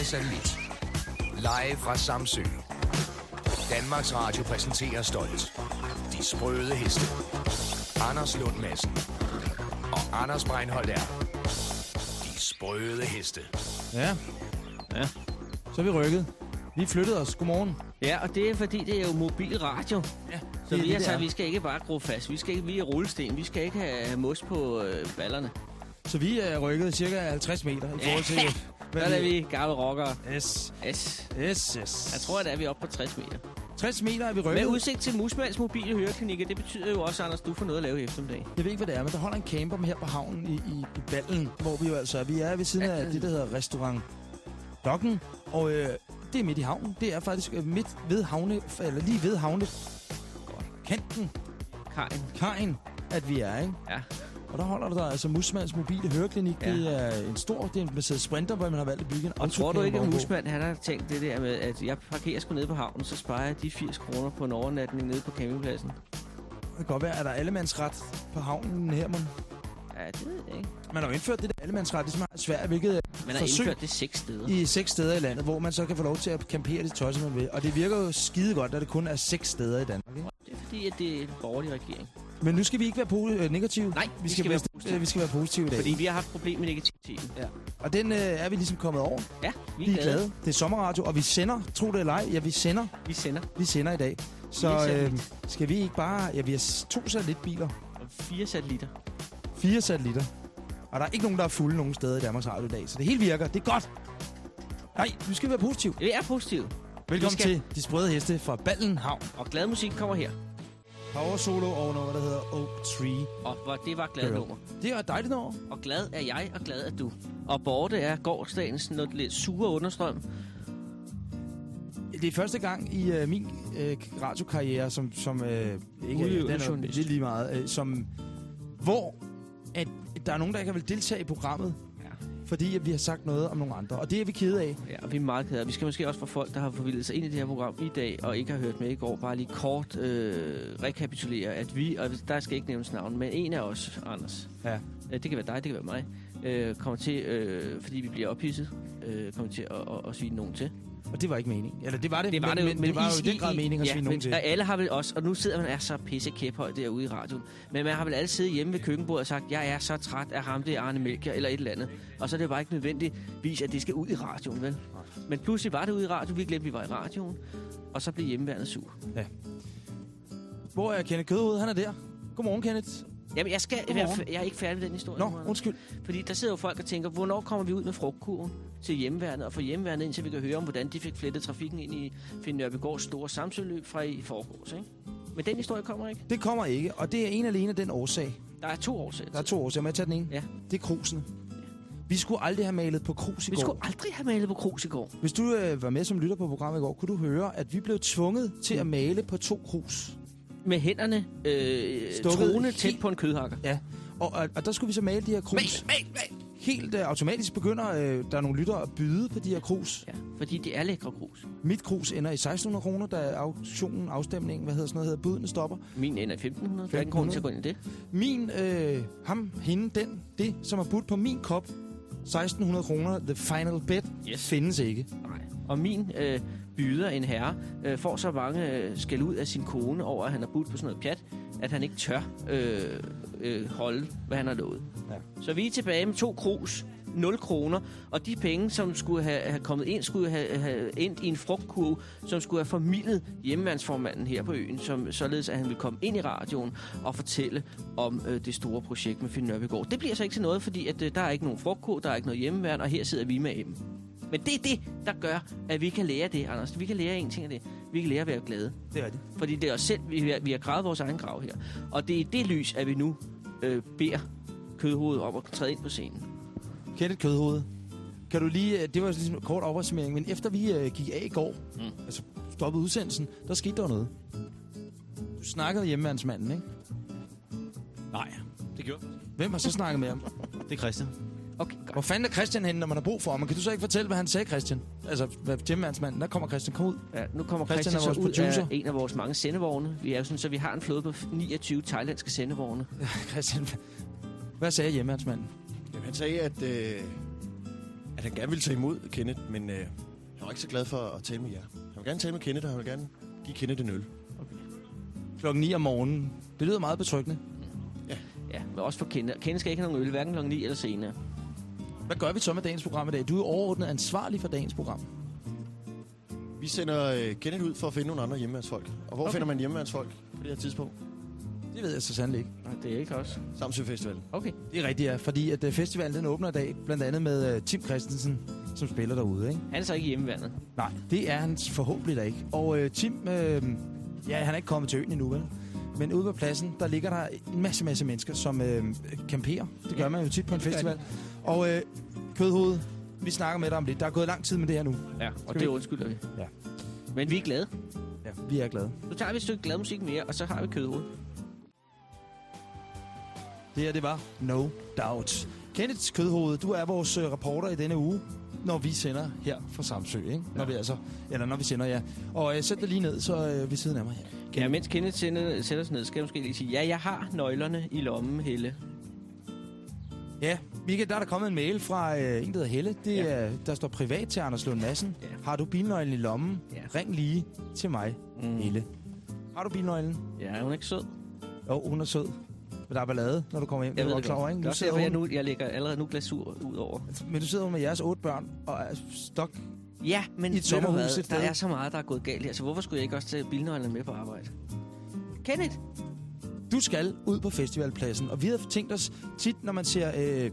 via satellit. Live fra Samsø. Danmarks Radio præsenterer stolt. De sprøde heste. Anders Lund Madsen. Og Anders Breinholt er. De sprøde heste. Ja, Ja. så er vi rykket. Vi flyttede os. Godmorgen. ja, og det er fordi, det er jo mobil radio. Ja, Så det, vi det, det vi skal ikke bare gro fast. Vi skal ikke, vi er rullesten. Vi skal ikke have mos på øh, ballerne. er. Så vi er rykket cirka 50 meter i forhold til... Hvad er vi gamle rockere? Yes, Yes. yes, yes. Jeg tror, at er vi oppe på 60 meter. 60 meter er vi Med rykket. udsigt til Musmans mobile høreklinikker, det betyder jo også, Anders, du får noget at lave i eftermiddag. Jeg ved ikke, hvad det er, men der holder en camper her på havnen i, i, i Ballen, hvor vi jo altså er. Vi er ved siden af det, der hedder Restaurant Dokken, og øh, det er midt i havnen. Det er faktisk øh, midt ved havne, eller lige ved havne, kanten, Kajen. kajen, at vi er, ikke? Ja. Og der holder der altså Musmans mobile høreklinik. Ja. Det er en stor, det er en Mercedes Sprinter, hvor man har valgt at bygge en Og tror du ikke, at Musmand han har tænkt det der med, at jeg parkerer sgu nede på havnen, så sparer jeg de 80 kroner på en overnatning nede på campingpladsen? Det kan godt være, at der er allemandsret på havnen her, man. Ja, det ved jeg ikke. Man har jo indført det der allemandsret, det er svært, hvilket Man har indført det seks steder. i seks steder i landet, hvor man så kan få lov til at campere det tøj, som man vil. Og det virker jo skide godt, at det kun er seks steder i Danmark. Ikke? Det er fordi, at det er en borgerlig regering. Men nu skal vi ikke være øh, negative. Nej, vi skal, være, positive. vi skal være positive i dag. Fordi vi har haft problemer med negativiteten. Og den øh, er vi ligesom kommet over. Ja, vi Vi er er glade. glade. Det er sommerradio, og vi sender, tro det eller ej, ja, vi sender, Vi sender vi sender i dag. Så øh, skal vi ikke bare, ja, vi har to satellitbiler, om fire satellitter. fire satellitter. Og der er ikke nogen, der er fulde nogen steder i Danmarks Radio i dag, så det hele virker. Det er godt. Nej, nu skal vi være positive. Vi er positive. Velkommen skal- til De Sprøde Heste fra Ballen Havn. Og glad musik kommer her. Power Solo og noget, der hedder Oak Tree. Og hvor det var glad nummer. Det er et dejligt nummer. Og glad er jeg, og glad er du. Og borte er gårdsdagens noget lidt sure understrøm. Det er første gang i øh, min øh, radiokarriere, som, som øh, ikke Udøvende den er journalist. lidt lige meget, øh, som, hvor at der er nogen, der ikke vil deltage i programmet. Fordi at vi har sagt noget om nogle andre. Og det er vi kede af. Ja, og vi er meget kede af. Vi skal måske også få folk, der har forvildet sig ind i det her program i dag, og ikke har hørt med i går, bare lige kort øh, rekapitulere, at vi, og der skal ikke nævnes navn, men en af os, Anders, Ja. øh, det kan være dig, det kan være mig, øh, kommer til, øh, fordi vi bliver ophidset, øh, kommer til at, at, at svine nogen til. Og det var ikke meningen. Eller det var det, Det var men, det jo, men, det var jo i den grad meningen at ja, svine nogen men, til. Alle har vel også, og nu sidder man er så pisse kæphøj derude i radioen, men man har vel alle siddet hjemme ved køkkenbordet og sagt, jeg er så træt af ham, det er Arne Melchior eller et eller andet. Og så er det jo bare ikke nødvendigvis, at det skal ud i radioen, vel? Men pludselig var det ude i radioen, vi glemte, vi var i radioen, og så blev hjemmeværende sur. Hvor er Kenneth Kødhoved? Han er der. Godmorgen, Kenneth. Jamen, jeg, skal, jeg, jeg er ikke færdig med den historie. Nå, undskyld. Fordi der sidder jo folk og tænker, hvornår kommer vi ud med frugtkurven til hjemmeværnet, og få hjemmeværnet ind, så vi kan høre om, hvordan de fik flettet trafikken ind i Finn store samsøløb fra i forgårs, ikke? Men den historie kommer ikke. Det kommer ikke, og det er en alene af den årsag. Der er to årsager Der er to årsager. Må jeg tage den ene? Ja. Det er krusene. Vi skulle aldrig have malet på krus i Vi går. skulle aldrig have malet på krus i går. Hvis du øh, var med som lytter på programmet i går, kunne du høre, at vi blev tvunget til at male på to krus. Med hænderne øh, helt- tæt på en kødhakker. Ja, og, og, og der skulle vi så male de her krus. mal, mal. Helt øh, automatisk begynder øh, der er nogle lyttere at byde på de her krus. Ja, fordi det er lækre krus. Mit krus ender i 1600 kroner, da auktionen, afstemningen, hvad hedder sådan noget, hedder budene stopper. Min ender i 1500. Der er ingen grund til at gå ind i det. Min, øh, ham, hende, den, det, som har budt på min kop, 1600 kroner, the final bet, Yes. findes ikke. Nej. Og min øh, byder, en herre, øh, får så mange øh, skæld ud af sin kone over, at han har budt på sådan noget pjat, at han ikke tør øh, øh, holde, hvad han har lovet. Ja. Så vi er tilbage med to krus, 0 kroner, og de penge, som skulle have, have kommet ind, skulle have, have endt i en frugtkurve, som skulle have formidlet hjemmevandsformanden her på øen, som, således at han ville komme ind i radioen og fortælle om øh, det store projekt med Finn Nørbegaard. Det bliver så ikke til noget, fordi at, øh, der er ikke nogen frugtkurve, der er ikke noget hjemmeværn, og her sidder vi med dem. Men det er det, der gør, at vi kan lære det, Anders. Vi kan lære en ting af det. Vi kan lære at være glade. Det er det. Fordi det er os selv, vi har, vi har gravet vores egen grav her. Og det er i det lys, at vi nu øh, beder kødhovedet om at træde ind på scenen. Kenneth Kødhoved. Kan du lige, øh, det var ligesom en kort opsummering, men efter vi øh, gik af i går, Mm. altså stoppede udsendelsen, der skete der noget. Du snakkede hjemmevandsmanden, ikke? Nej, det gjorde Hvem har så snakket med ham? Det er Christian. Okay, godt. Hvor fanden er Christian henne, når man har brug for ham? Kan du så ikke fortælle, hvad han sagde, Christian? Altså, hvad hjemmevandsmanden, der kommer Christian, kom ud. Ja, nu kommer Christian Christian, er så vores ud producer. af en af vores mange sendevogne. Vi er jo sådan, så vi har en flåde på 29 thailandske sendevogne. Christian, hvad sagde hjemmevandsmanden? Jamen, han sagde, at, øh, at han gerne ville tage imod Kenneth, men øh, han var ikke så glad for at tale med jer. Han vil gerne tale med Kenneth, og han vil gerne give Kenneth en øl. Klokken 9 om morgenen. Det lyder meget betryggende. Ja, men også for Kenneth. Kenneth skal ikke have nogen øl, hverken kl. 9 eller senere. Hvad gør vi så med dagens program i dag? Du er overordnet ansvarlig for dagens program. Vi sender øh, Kenneth ud for at finde nogle andre hjemmeværnsfolk. Og hvor Okay. finder man hjemmeværnsfolk på det her tidspunkt? Det ved jeg så sandelig ikke. Nej, det er ikke os. Samsø Festivalen. Okay. Det er rigtigt, ja. Fordi at øh, festivalen den åbner i dag, blandt andet med uh, Tim Christensen, som spiller derude, ikke? Han er så ikke i hjemmeværnet. Nej, det er han forhåbentlig da ikke. Og øh, Tim, øh, ja, han er ikke kommet til øen endnu, vel? Men ude på pladsen, der ligger der en masse, masse mennesker, som øh, camperer. Det gør Ja, man jo tit på en festival. Og øh, Kødhoved, vi snakker med dig om lidt. Der er gået lang tid med det her nu. Ja, og Skal det vi- undskylder vi. Ja. Men vi er glade. Ja, vi er glade. Nu tager vi et stykke glad musik mere, og så har vi kødhoved. Det her, det var No Doubt. Kenneth Kødhoved, du er vores øh, reporter i denne uge, når vi sender her fra Samsø, ikke? Når vi altså, eller når vi sender, ja. Og øh, sæt dig lige ned, så øh, ved siden af mig her. Ja, mens Kenneth sender, sætter sig ned, skal jeg måske lige sige, ja, jeg har nøglerne i lommen, Helle. Ja, Michael, der er der kommet en mail fra øh, en, der hedder Helle. Det, Ja. er, der står privat til Anders Lund Madsen. Ja. Har du bilnøglen i lommen? Ja. Ring lige til mig, Mm. Helle. Har du bilnøglen? Ja, er hun ikke sød? Jo, hun er sød. Men der er ballade, når du kommer hjem. Jeg Du ved det klar ikke? Nu også sidder derfor, jeg, hun, nu, jeg lægger allerede nu glasur ud over. men du sidder med jeres otte børn og er stok. Ja, men I et du sommerhus der er så meget, der er gået galt her, så hvorfor skulle jeg ikke også tage bilnøglerne med på arbejde? Kenneth? Du skal ud på festivalpladsen, og vi har tænkt os tit, når man ser... Øh,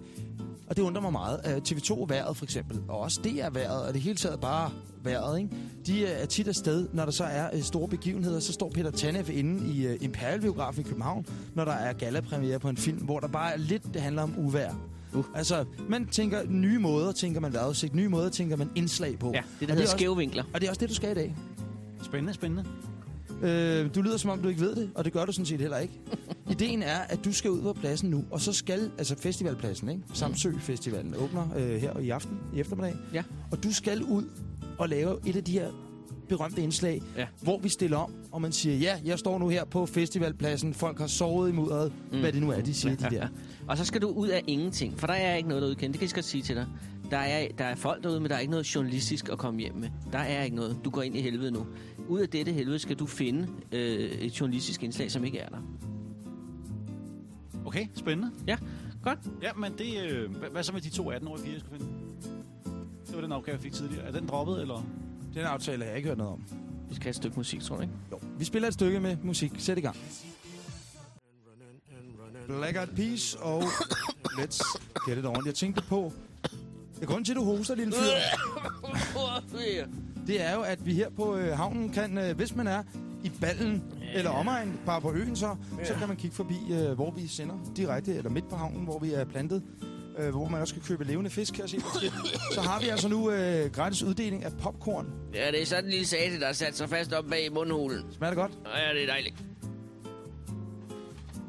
og det undrer mig meget. øh, TV2 Været for eksempel, og også DR Været, og det hele taget bare Været, ikke? De øh, er tit afsted, når der så er øh, store begivenheder, så står Peter Tanev inde i øh, Imperialbiografen i København, når der er gallapremiere på en film, hvor der bare er lidt, det handler om uvær. Uh. Altså, man tænker nye måder, tænker man vejrudsigt, nye måder tænker man indslag på. Ja, det Og der det er hedder også- skæve vinkler. Og det er også det, du skal i dag. Spændende, spændende. Øh, du lyder som om, du ikke ved det, og det gør du sådan set heller ikke. Ideen er, at du skal ud på pladsen nu, og så skal, altså festivalpladsen, ikke? Samsø Festivalen åbner øh, her i aften, i eftermiddag. Ja. Og du skal ud og lave et af de her berømte indslag, Ja. hvor vi stiller om, og man siger, ja, jeg står nu her på festivalpladsen, folk har sovet i mudderet, mm. hvad det nu er, de siger, de der. Og så skal du ud af ingenting, for der er ikke noget derude, Ken. Det kan jeg godt sige til dig. Der er, der er folk derude, men der er ikke noget journalistisk at komme hjem med. Der er ikke noget. Du går ind i helvede nu. Ud af dette helvede skal du finde øh, et journalistisk indslag, som ikke er der. Okay, spændende. Godt. Ja, men det... Øh, hvad, hvad så med de to 18-årige piger, jeg skal finde? Det var den opgave, jeg fik tidligere. Er den droppet, eller? Den aftale har jeg ikke hørt noget om. Vi skal have et stykke musik, tror du ikke? Jo. Vi spiller et stykke med musik. Sæt i gang. Black Eyed Peas og Let's Get It On. Jeg tænkte på... Det er grunden til, at du hoster, lille fyr. Det er jo, at vi her på øh, havnen kan, øh, hvis man er i ballen ja. eller omegn, bare på øen så, ja. så kan man kigge forbi, øh, hvor vi sender direkte, eller midt på havnen, hvor vi er plantet, øh, hvor man også kan købe levende fisk, kan jeg se. Så har vi altså nu øh, gratis uddeling af popcorn. Ja, det er sådan en lille sate, der har sat sig fast op bag mundhulen. Smager det godt? Ja, det er dejligt.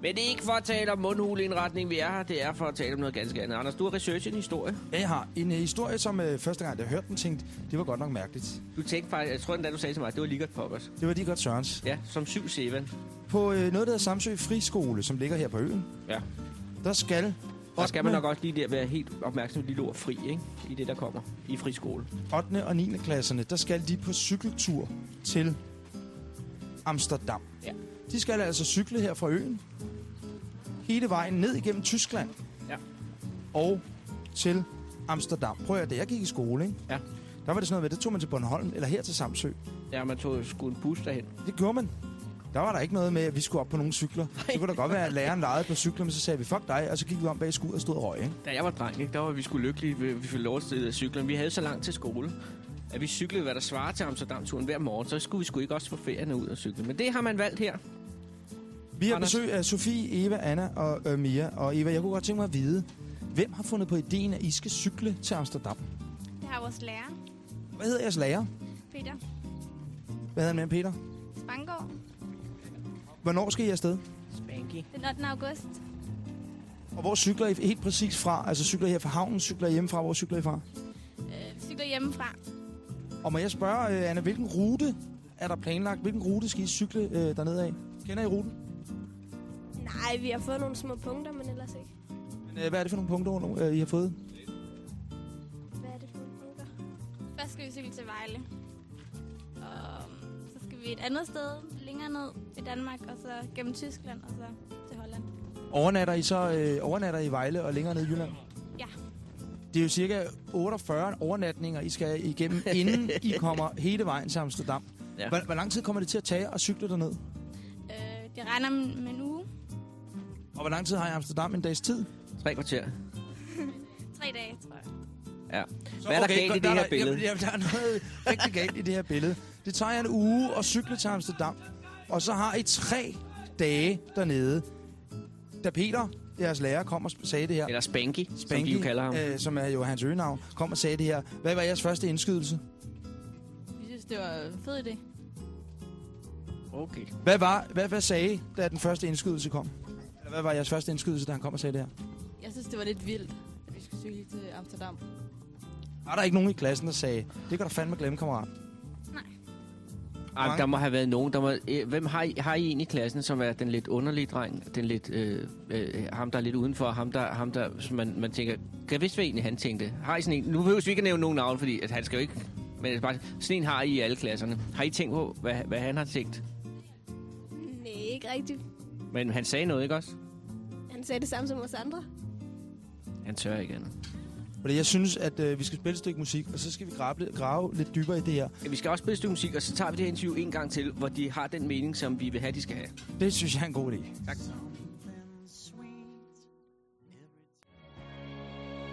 Men det er ikke for at tale om mundhuleindretning, vi er her. Det er for at tale om noget ganske andet. Anders, du har researchet en historie. Ja, jeg har en øh, historie, som øh, første gang, jeg hørte den, tænkte, det var godt nok mærkeligt. Du tænkte faktisk, jeg tror endda, du sagde til mig, at det var Ligert Poppers. Det var lige godt Sørens. Ja, som 7-7. På øh, noget, der hedder Samsø Friskole, som ligger her på øen, Ja. der skal... Der skal man nok også lige der være helt opmærksom på lille ord fri, ikke? I det, der kommer i friskole. 8. og 9. klasserne, der skal de på cykeltur til Amsterdam. Ja. De skal altså cykle her fra øen, hele vejen ned igennem Tyskland. Ja. Og til Amsterdam. Prøv at høre, da jeg gik i skole, ikke? Ja. der var det sådan noget med, det tog man til Bornholm, eller her til Samsø. Ja, man tog sgu en bus derhen. Det gjorde man. Der var der ikke noget med, at vi skulle op på nogle cykler. Det kunne da godt være, at læreren legede på cykler, men så sagde vi, fuck dig, og så gik vi om bag skud og stod og røg, ikke? Da jeg var dreng, ikke, der var vi sgu lykkelige, vi, vi fik lov til at cykle. Vi havde så langt til skole, at vi cyklede, hvad der svarer til Amsterdam-turen hver morgen. Så skulle vi sgu ikke også få ferierne ud og cykle. Men det har man valgt her. Vi har Anders? besøg af Sofie, Eva, Anna og øh, Mia. Og Eva, jeg kunne godt tænke mig at vide, hvem har fundet på ideen, at I skal cykle til Amsterdam? Det har vores lærer, Hvad hedder jeres lærer? Peter Hvad hedder han med, Peter? Spangård, Hvornår skal I afsted? Spanky. den 8. august. Og hvor cykler I helt præcis fra? Altså cykler I her fra havnen, cykler I hjemmefra? Hvor cykler I fra? Øh, vi cykler hjemmefra. Og må jeg spørge, øh, Anna, hvilken rute er der planlagt? Hvilken rute skal I cykle øh, dernede af? Kender I ruten? Nej, vi har fået nogle små punkter, men ellers ikke. Men, øh, hvad er det for nogle punkter, øh, I har fået? Hvad er det? Først skal vi cykle til Vejle. Og så skal vi et andet sted længere ned i Danmark, og så gennem Tyskland, og så til Holland. Overnatter I så øh, overnatter I Vejle og længere ned i Jylland? Ja. Det er jo cirka 48 overnatninger, I skal igennem, inden I kommer hele vejen til Amsterdam. Ja. Hvor, hvor lang tid kommer det til at tage at cykle derned? Øh, det regner med en. Og hvor lang tid har I i Amsterdam? En dags tid? Tre kvarter. Tre dage, tror jeg. Ja. Så, Hvad er der galt i det der er her billede? Jamen, jamen, der er noget rigtig galt i det her billede. Det tager jer en uge at cykle til Amsterdam, og så har I tre dage dernede. Da Peter, jeres lærer, kom og sagde det her, Eller Spanky, som Spanky, de jo kalder ham. øh, som er jo hans øgenavn, kom og sagde det her. Hvad var jeres første indskydelse? Vi synes, det var en fed idé. Okay. Hvad, var, hvad, hvad sagde I, da den første indskydelse kom? Hvad var jeres første indskydelse, da han kom og sagde det her? Jeg synes, det var lidt vildt, at vi skulle cykle til Amsterdam. Var der ikke nogen i klassen, der sagde, det kan du fandme glemme, kammerat? Ej, mange- der må have været nogen. Der må, øh, hvem har I, har I en i klassen, som er den lidt underlige dreng? Den lidt, øh, øh, ham, der er lidt udenfor. Ham, der, ham der som man, man tænker, kan jeg vidste, hvad egentlig han tænkte? Har I sådan en? Nu behøver vi ikke at nævne nogen navn, fordi at han skal jo ikke... Men er bare, sådan en har I i alle klasserne. Har I tænkt på, hvad, hvad han har tænkt? Nej, ikke rigtigt. Men han sagde noget, ikke også? Han sagde det samme som os andre. Han tør ikke andet. Fordi jeg synes, at øh, vi skal spille et stykke musik, og så skal vi grave, lidt- grave lidt dybere i det her. Ja, vi skal også spille et stykke musik, og så tager vi det her interview en gang til, hvor de har den mening, som vi vil have, de skal have. Det synes jeg er en god idé. Tak.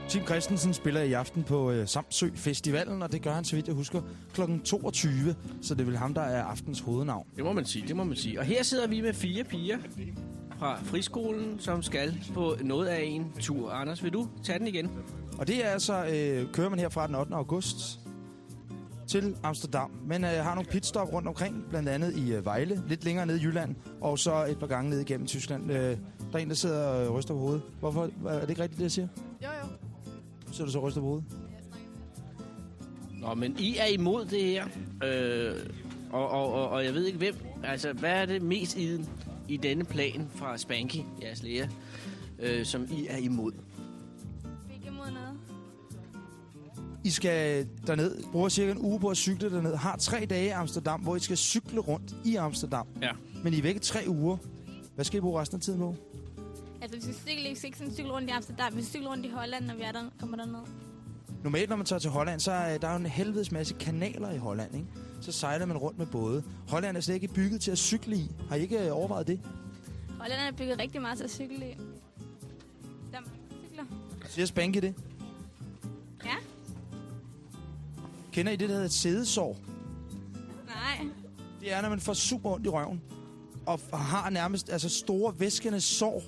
Tim Christensen spiller i aften på øh, Samsø Festivalen, og det gør han, så vidt jeg husker, kl. 22. Så det er vel ham, der er aftens hovednavn. Det må man sige, det må man sige. Og her sidder vi med fire piger fra friskolen, som skal på noget af en tur. Anders, vil du tage den igen? Og det er altså, øh, kører man her fra den 8. august til Amsterdam. Men øh, har nogle pitstop rundt omkring, blandt andet i øh, Vejle, lidt længere nede i Jylland, og så et par gange ned igennem Tyskland. Øh, der er en, der sidder og ryster på hovedet. Hvorfor? Er det ikke rigtigt, det jeg siger? Jo, jo. Så du så ryster på hovedet? Nå, men I er imod det her. Øh, og, og, og, og jeg ved ikke hvem. Altså, hvad er det mest i, den- i denne plan fra Spanky, jeres læger, øh, som I er imod? Vi er ikke imod noget. I skal derned, bruger cirka en uge på at cykle derned, har tre dage i Amsterdam, hvor I skal cykle rundt i Amsterdam. Ja. Men I er væk i tre uger. Hvad skal I bruge resten af tiden på? Altså, vi skal cykle, vi skal ikke sådan cykle rundt i Amsterdam. Vi skal cykle rundt i Holland, når vi er der, kommer derned. Normalt, når man tager til Holland, så er der jo en helvedes masse kanaler i Holland, ikke? Så sejler man rundt med både. Holland er slet ikke bygget til at cykle i. Har I ikke øh, overvejet det? Holland er bygget rigtig meget til at cykle i. Der er mange cykler. Siger det? Ja. Kender I det, der hedder et sædesår? Nej. Det er, når man får super ondt i røven. Og har nærmest altså store væskende sår.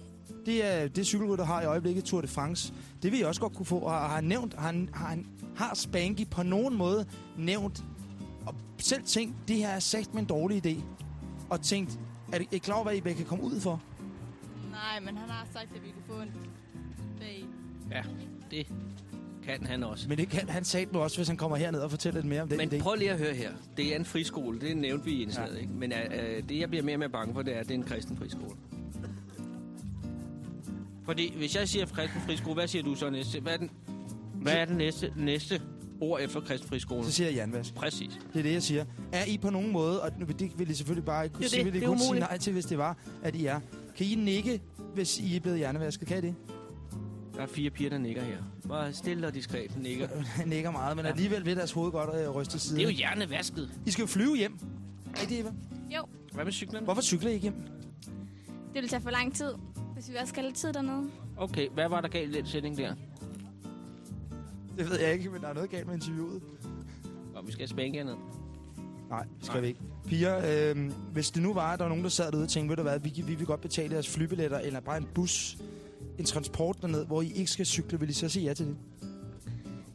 Det er det cykelrytter har i øjeblikket Tour de France. Det vil I også godt kunne få. Har, har, nævnt, har, han- har, har Spanky på nogen måde nævnt og selv tænkt, det her er sagt med en dårlig idé. Og tænkt, er det er I klar over, hvad I kan komme ud for? Nej, men han har sagt, at vi kunne få en bag. Ja, det kan han også. Men det kan han sagt nu også, hvis han kommer herned og fortæller lidt mere om den Men idé. prøv lige at høre her. Det er en friskole, det nævnte vi i indslaget, ja. ikke? Men uh, det, jeg bliver mere og mere bange for, det er, at det er en kristen friskole. Fordi hvis jeg siger kristen friskole, hvad siger du så næste? Hvad er den, hvad er den næste, næste ord efter kristen friskole? Så siger jeg Janvas. Præcis. Det er det, jeg siger. Er I på nogen måde, og nu- det vil I selvfølgelig bare ikke kunne Det sige, det. Det er kun sige nej til, hvis det var, at I er. Kan I nikke, hvis I er blevet hjernevasket? Kan I det? Der er fire piger, der nikker her. Bare stille og diskret nikker. nikker meget, men alligevel vil deres hoved godt øh, ryste til Det siden. er jo hjernevasket. I skal jo flyve hjem. Er det, Eva? Jo, Hvad med cyklerne? Hvorfor cykler I ikke hjem? det vil tage for lang tid, hvis vi også skal have lidt tid dernede. Okay, hvad var der galt i den sætning der? Det ved jeg ikke, men der er noget galt med interviewet. Og vi skal spænke ned. Nej, det skal Nej. vi ikke. Piger, øh, hvis det nu var, at der var nogen, der sad derude og tænkte, ved du hvad, vi, vi vil godt betale jeres flybilletter, eller bare en bus, en transport derned, hvor I ikke skal cykle, vil I så sige ja til det?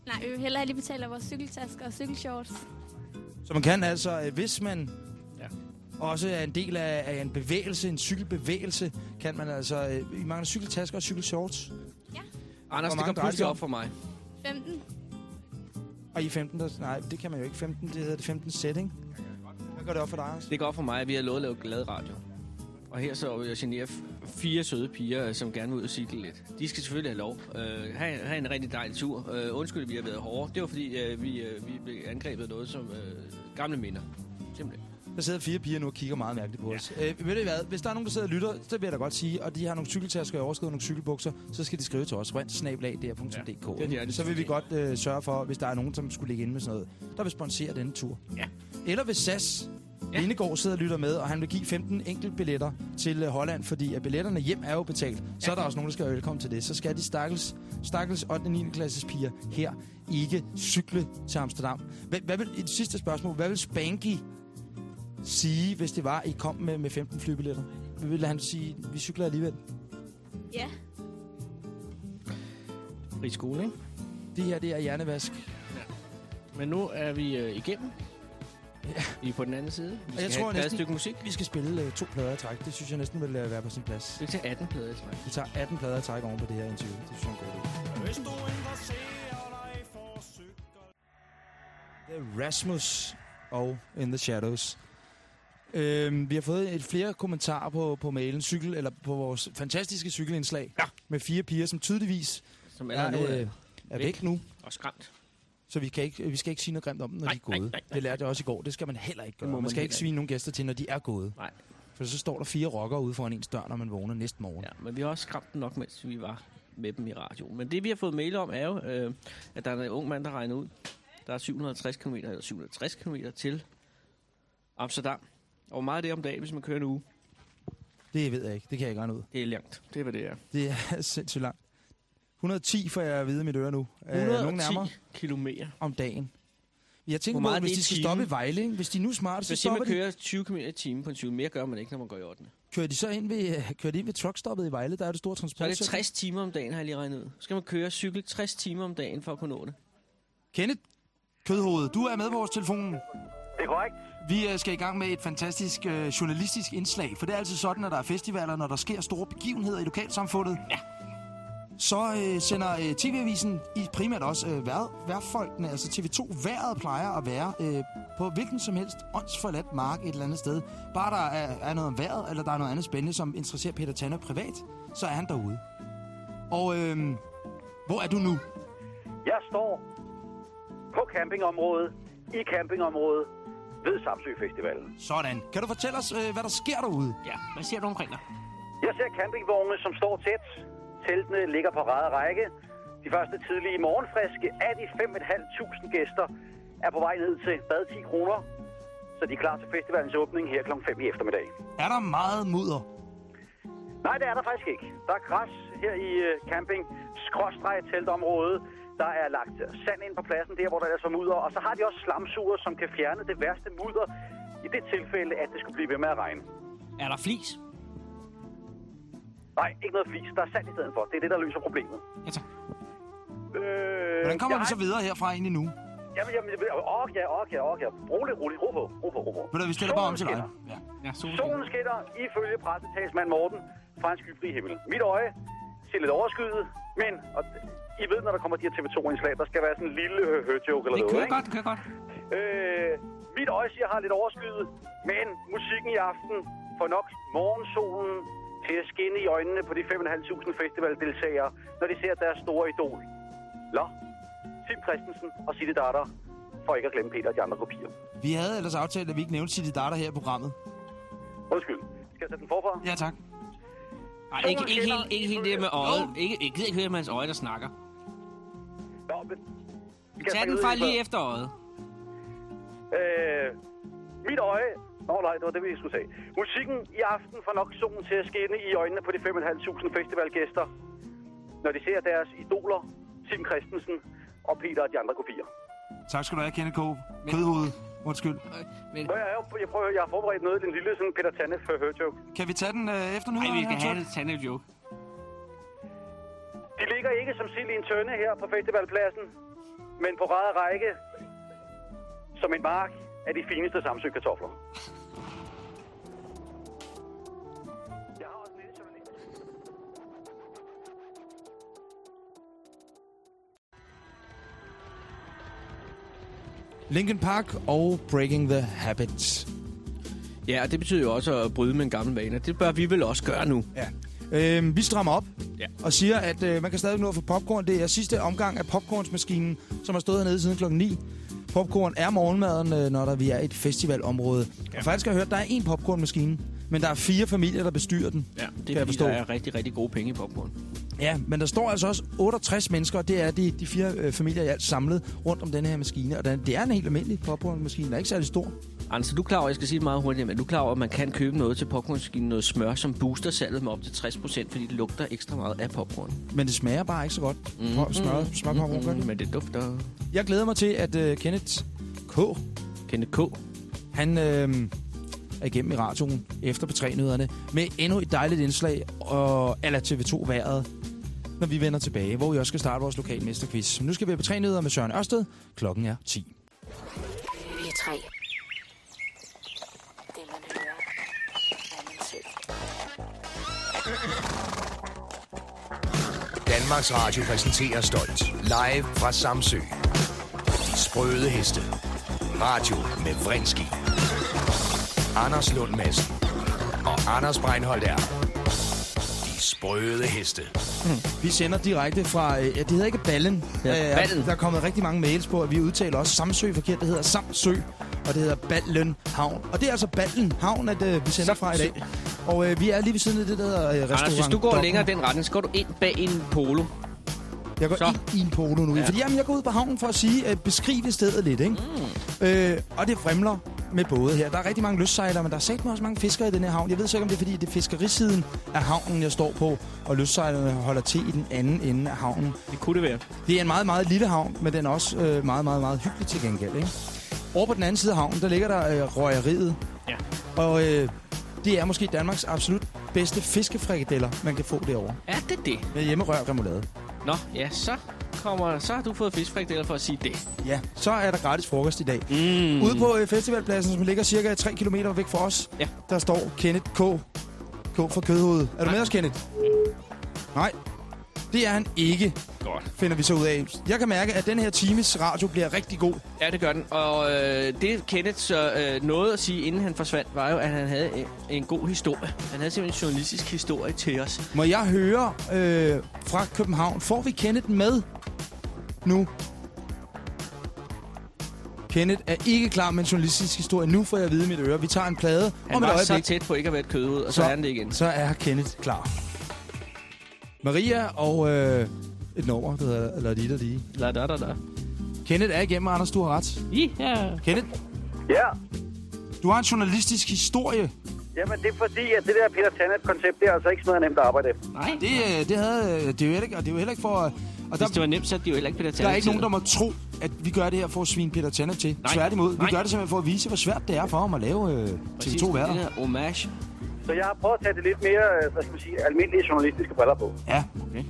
Nej, vi vil hellere lige betale vores cykeltasker og cykelshorts. Så man kan altså, øh, hvis man. Også er en del af, af en bevægelse, en cykelbevægelse, kan man altså, øh, I mangler cykeltasker og cykelshorts. Anders, Hvor det det pludselig op for mig. 15. Og I er 15, der, nej, det kan man jo ikke. 15, det hedder det 15 setting. Hvad gør det op for dig, Anders? Det går op for mig, at vi har lovet at lave glad radio. Og her så jeg generer fire søde piger, øh, som gerne vil ud og cykle lidt. De skal selvfølgelig have lov. Øh, have, have en rigtig dejlig tur. Øh, undskyld, at vi har været hårde. Det var fordi, øh, vi, øh, vi blev angrebet af noget som øh, gamle minder. Simpelthen. Der sidder fire piger nu og kigger meget mærkeligt på os. Øh, ved du hvad? Hvis der er nogen, der sidder og lytter, så vil jeg da godt sige, og de har nogle cykeltasker og nogle cykelbukser, så skal de skrive til os. Er det så vil vi godt øh, sørge for, hvis der er nogen, som skulle ligge inde med sådan noget, der vil sponsere denne tur. Ja. Eller hvis SAS Ja. ja. Lindegård sidder og lytter med, og han vil give 15 enkelt billetter til øh, Holland, fordi at billetterne hjem er jo betalt. Så er der også nogen, der skal være velkommen til det. Så skal de stakkels, stakkels 8. og 9. klasses piger her ikke cykle til Amsterdam. Hvad, hvad vil, et sidste spørgsmål. Hvad vil Spanky sige, hvis det var, at I kom med, med 15 flybilletter? Hvad ville han sige, vi cykler alligevel? Ja. Fri skole, ikke? Det her, det er hjernevask. Men nu er vi øh, igennem. Ja. I er på den anden side. Vi jeg skal tror have et næsten- stykke musik. Vi skal spille øh, to plader i træk. Det synes jeg næsten vil øh, være på sin plads. Det er til 18 plader, tror jeg. Vi tager 18 plader i træk oven på det her interview. Det synes jeg er en god idé. Det er Rasmus og In the Shadows. Øhm, vi har fået et flere kommentarer på, på mailen, cykel, eller på vores fantastiske cykelindslag, Ja. med fire piger, som tydeligvis Som er, er, nu er øh, er væk. væk nu. og skræmt. Så vi, kan ikke, vi skal ikke sige noget grimt om dem, når Nej, de er gået. nej, nej, nej. Det lærte jeg også i går. Det skal man heller ikke gøre. Man, man skal ikke svine nogen gæster til, når de er gået. Nej. For så står der fire rockere ude foran ens dør, når man vågner næste morgen. Ja, men vi har også skræmt dem nok, mens vi var med dem i radioen. Men det, vi har fået mail om, er jo, øh, at der er en ung mand, der regner ud. Der er 750 km eller 760 km til Amsterdam. Og hvor meget er det om dagen, hvis man kører en uge? Det ved jeg ikke. Det kan jeg ikke regne ud. Det er langt. Det er, hvad det er. Det er sindssygt langt. 110 får jeg at vide i mit øre nu. Øh, Nogle 110 nærmere kilometer. om dagen. Jeg tænker Hvor på, meget er hvis de skal timen? stoppe i Vejle, ikke? hvis de er nu smarte, så stopper man de. kører 20 km i timen på en 20. Mere gør man ikke, når man går i 8. Kører de så ind ved, øh, kører de ind ved truckstoppet i Vejle? Der er det store Så er transport. det 60 timer om dagen, har jeg lige regnet ud. Så skal man køre cykel 60 timer om dagen for at kunne nå det. Kenneth Kødhoved, du er med på vores telefon. Det er korrekt. Vi øh, skal i gang med et fantastisk øh, journalistisk indslag, for det er altid sådan, at der er festivaler, når der sker store begivenheder i lokalsamfundet. Ja. Så øh, sender øh, TV-avisen i primært også øh, vær, værfolkene, altså TV2, vejret plejer at være øh, på hvilken som helst åndsforladt mark et eller andet sted. Bare der er, er noget om vejret, eller der er noget andet spændende, som interesserer Peter Tanner privat, så er han derude. Og øh, hvor er du nu? Jeg står på campingområdet, i campingområdet ved Samsø Festivalen. Sådan. Kan du fortælle os, øh, hvad der sker derude? Ja, hvad ser du omkring dig? Jeg ser campingvogne, som står tæt. Teltene ligger på rad og række. De første tidlige morgenfriske af de 5.500 gæster er på vej ned til bad 10 kroner. Så de er klar til festivalens åbning her kl. 5 i eftermiddag. Er der meget mudder? Nej, det er der faktisk ikke. Der er græs her i øh, camping skråstreg teltområdet. Der er lagt sand ind på pladsen, der hvor der er så mudder. Og så har de også slamsuger, som kan fjerne det værste mudder i det tilfælde, at det skulle blive ved med at regne. Er der flis? Nej, ikke noget flis. Der er sand i stedet for. Det er det, der løser problemet. Ja, tak. Øh, Hvordan kommer jeg vi så videre herfra ind i nu? Jamen, jamen, åh, ja, åh, ja, åh, ja. Rolig, rolig, ro på, ro på, ro på. Ved du, vi stiller bare om til dig. Ja. Ja, solen. Solen skinner ifølge pressetalsmand Morten fra en skyfri himmel. Mit øje ser lidt overskyet, men og I ved, når der kommer de her TV2-indslag, der skal være sådan en lille hø-joke eller Det noget, kører ikke? godt, det kører godt. Øh, mit øje siger, har lidt overskyet, men musikken i aften får nok morgensolen til at skinne i øjnene på de 5.500 festivaldeltagere, når de ser deres store idol. Lå, Tim Christensen og Sitte Datter, for ikke at glemme Peter og de andre kopier. Vi havde ellers aftalt, at vi ikke nævnte City Data her i programmet. Undskyld. Skal jeg sætte den forfra? Ja, tak. Nej, ikke, ikke, helt, ikke helt det med øjet. Ikke, jeg gider ikke høre med hans øje, der snakker. Nå, men... Tag den fra lige efter øjet. Øh, mit øje... Nå nej, det var det, vi skulle sige. Musikken i aften får nok solen til at skinne i øjnene på de 5.500 festivalgæster, når de ser deres idoler, Tim Christensen og Peter og de andre kopier. Tak skal du have, Kenneth K. Kødhoved. Undskyld. Men, Nå, jeg, er jeg, prøver, jeg har forberedt noget, den lille sådan Peter Tanne for joke. Kan vi tage den øh, efter nu? ej, vi skal have det tande joke. De ligger ikke som sild i en tønde her på festivalpladsen, men på rad og række som en mark af de fineste Samsø kartofler. Jeg har også en lille journalist. Linkin Park og Breaking the Habits. Ja, og det betyder jo også at bryde med en gammel vane. Det bør vi vel også gøre nu. Ja. Øh, vi strammer op Ja. og siger, at øh, man kan stadig nå at få popcorn. Det er sidste omgang af popcornsmaskinen, som har stået hernede siden klokken 9. Popcorn er morgenmaden, øh, når der, vi er i et festivalområde. Ja. Og faktisk har jeg hørt, at der er én popcornmaskine, men der er fire familier, der bestyrer den. Ja, det er fordi, der er rigtig, rigtig gode penge i popcorn. Ja, men der står altså også 68 mennesker, og det er de, de fire øh, familier i alt samlet rundt om den her maskine. Og den, det er en helt almindelig popcornmaskine, der er ikke særlig stor. Anders, du er klar over, jeg skal sige det meget hurtigt, men du er klar over, at man kan købe noget til popcornmaskinen, noget smør, som booster salget med op til 60%, fordi det lugter ekstra meget af popcorn. Men det smager bare ikke så godt. Mm -hmm. Smør, smør popcorn mm -hmm. godt. Men det dufter. Jeg glæder mig til, at uh, Kenneth K. Kenneth K. Han øh, er igennem i radioen efter betrænøderne med endnu et dejligt indslag og eller TV2-været når vi vender tilbage, hvor vi også skal starte vores lokale mesterquiz. Nu skal vi have betrænyheder med Søren Ørsted. Klokken er 10. Vi er 3. Danmarks Radio præsenterer stolt. Live fra Samsø. De sprøde heste. Radio med Vrinski. Anders Lund Madsen. Og Anders Breinholt er. De sprøde heste. Vi sender direkte fra, øh, ja, det hedder ikke Ballen. Ja, Øh, Ballen. Der er kommet rigtig mange mails på, at vi udtaler også Samsø forkert. Det hedder Samsø, og det hedder Ballen Havn. Og det er altså Ballen Havn, at øh, vi sender fra i dag. Og øh, vi er lige ved siden af det der øh, restaurant. Anders, hvis du går Dokken. længere den retning, så går du ind bag en polo. Jeg går Så. ind i en polo nu. Ja. Fordi jamen, jeg går ud på havnen for at sige, at beskrive stedet lidt. Ikke? Mm. Øh, og det fremler med både her. Der er rigtig mange lystsejlere, men der er sagt også mange fiskere i den her havn. Jeg ved så ikke, om det er, fordi det er fiskerisiden af havnen, jeg står på, og lystsejlerne holder til i den anden ende af havnen. Det kunne det være. Det er en meget, meget lille havn, men den er også øh, meget, meget, meget hyggelig til gengæld. Ikke? Over på den anden side af havnen, der ligger der øh, røgeriet. Ja. Og øh, det er måske Danmarks absolut bedste fiskefrikadeller, man kan få derovre. Er det det? Med hjemmerør remoulade. Nå, ja, så kommer, så har du fået fiskfrikadeller for at sige det. Ja, så er der gratis frokost i dag. Mm. Ude på øh, festivalpladsen, som ligger cirka 3 km væk fra os, Ja. der står Kenneth K. K for Kødhoved. Er du Nej. med os, Kenneth? Nej, det er han ikke, Godt. finder vi så ud af. Jeg kan mærke, at den her times radio bliver rigtig god. Ja, det gør den. Og øh, det Kenneth så øh, nåede at sige, inden han forsvandt, var jo, at han havde en, en god historie. Han havde simpelthen en journalistisk historie til os. Må jeg høre øh, fra København, får vi Kenneth med nu? Kenneth er ikke klar med en journalistisk historie. Nu får jeg at vide i mit øre. Vi tager en plade Han om et var så øjeblik. tæt på ikke at være et kødud, og så, Så- er han det igen. Så er Kenneth klar. Maria og øh, et nummer, der hedder La Di Da Di. La da da da. Kenneth er igennem, Anders, du har ret. Ja. Kenneth, Ja, du har en journalistisk historie. jamen det er fordi, at det der Peter Tannet-koncept, det er altså ikke sådan noget nemt at arbejde efter. Nej, Det, øh, det, havde, øh, det er jo heller ikke, og det er jo heller ikke for... øh, Og der, hvis det var nemt, så er det jo heller ikke Peter der er ikke Tannet nogen, der må tro, at vi gør det her for at svine Peter Tanner til. Nej. Tværtimod, vi Nej. gør det simpelthen for at vise, hvor svært det er for ham at lave øh, TV2 Det værter. der homage. Så jeg har prøvet at tage det lidt mere, øh, hvad skal man sige, almindelige journalistiske briller på. Ja, Okay.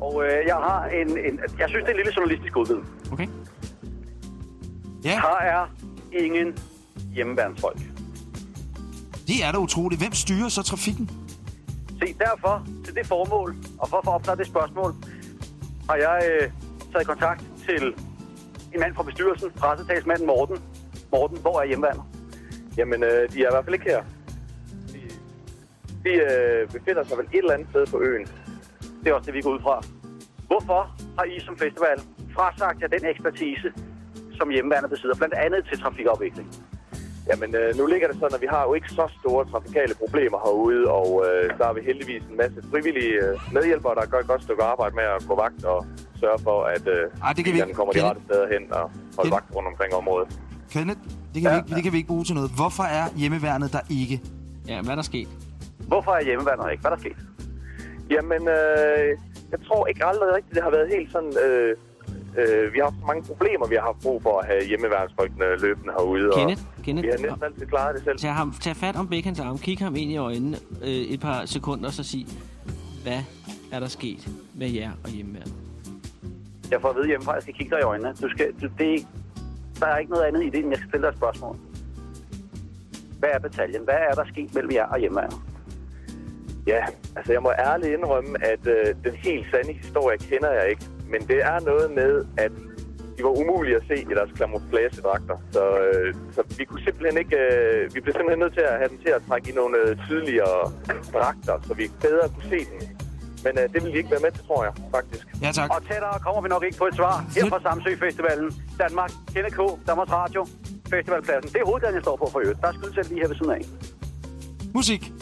Og øh, jeg har en, en, jeg synes, det er en lille journalistisk godbid. Okay. ja, Her er ingen hjemmeværnsfolk. det er da utroligt. Hvem styrer så trafikken? Se, derfor, til det formål, og for at få opklaret det spørgsmål, har jeg øh, taget kontakt til en mand fra bestyrelsen, pressetalsmanden Morten. Morten, hvor er hjemmeværnet? Jamen, øh, de er i hvert fald ikke her. De, øh, befinder sig vel et eller andet sted på øen. Det er også det, vi går ud fra. Hvorfor har I som festival frasagt jer den ekspertise, som hjemmeværnet besidder, blandt andet til trafikafvikling? Jamen, øh, nu ligger det sådan, at vi har jo ikke så store trafikale problemer herude, og øh, der har vi heldigvis en masse frivillige øh, medhjælpere, der gør et godt stykke arbejde med at gå vagt og sørge for, at øh, Ej, det kan vi ikke. kommer de rette steder hen og holde vagt rundt omkring området. Kenneth, det kan, Ja, vi ikke, det kan vi ikke bruge til noget. Hvorfor er hjemmeværnet der ikke? Ja, hvad er der sket? Hvorfor er hjemmeværnet ikke? Hvad er der sket? Jamen, øh, jeg tror ikke aldrig rigtigt, det har været helt sådan... Øh, øh, vi har haft så mange problemer, vi har haft brug for at have hjemmeværnsfolkene løbende herude. Kenneth, Og Kenneth, vi har næsten altid klaret det selv. tag, ham, tag fat om begge hans arme, kig ham ind i øjnene øh, et par sekunder, og så sig, hvad er der sket med jer og hjemmeværnet? Jeg får at vide hjemmefra, at jeg skal kigge dig i øjnene. Du skal, du, det, er ikke- der er ikke noget andet i det, end jeg skal stille dig et spørgsmål. Hvad er bataljen? Hvad er der sket mellem jer og hjemmeværnet? Ja, altså jeg må ærligt indrømme, at øh, den helt sande historie kender jeg ikke. Men det er noget med, at de var umulige at se i deres camouflagedragter. Så, øh, så vi kunne simpelthen ikke... Øh, vi blev simpelthen nødt til at have dem til at trække i nogle øh, tydeligere dragter, så vi bedre kunne se dem. Men øh, det vil de ikke være med til, tror jeg, faktisk. Ja, tak. Og tættere kommer vi nok ikke på et svar her fra Samsø Festivalen. Danmark, Kenneth K, Danmarks Radio, Festivalpladsen. Det er hoveddagen, jeg står på for øvrigt. Der er skydelsæt lige her ved siden af. Musik.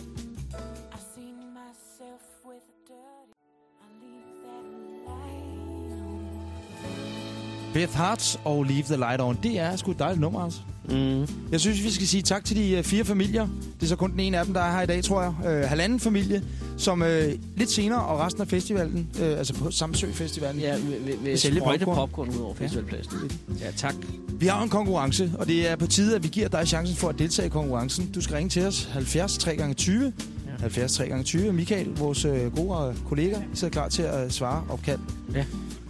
Beth Hart og Leave the Light On. Det er sgu et dejligt nummer, altså. Mm. Jeg synes, vi skal sige tak til de øh, fire familier. Det er så kun den ene af dem, der er her i dag, tror jeg. Øh, halvanden familie, som øh, lidt senere og resten af festivalen, øh, altså på Samsø Festivalen, Ja, ved, ved, sælge popcorn. popcorn ud over festivalpladsen. Ja, tak. Vi har en konkurrence, og det er på tide, at vi giver dig chancen for at deltage i konkurrencen. Du skal ringe til os 70 3 gange 20 Ja. 70 3 gange 20 Michael, vores øh, gode kollega, sidder klar til at øh, svare opkald. Ja.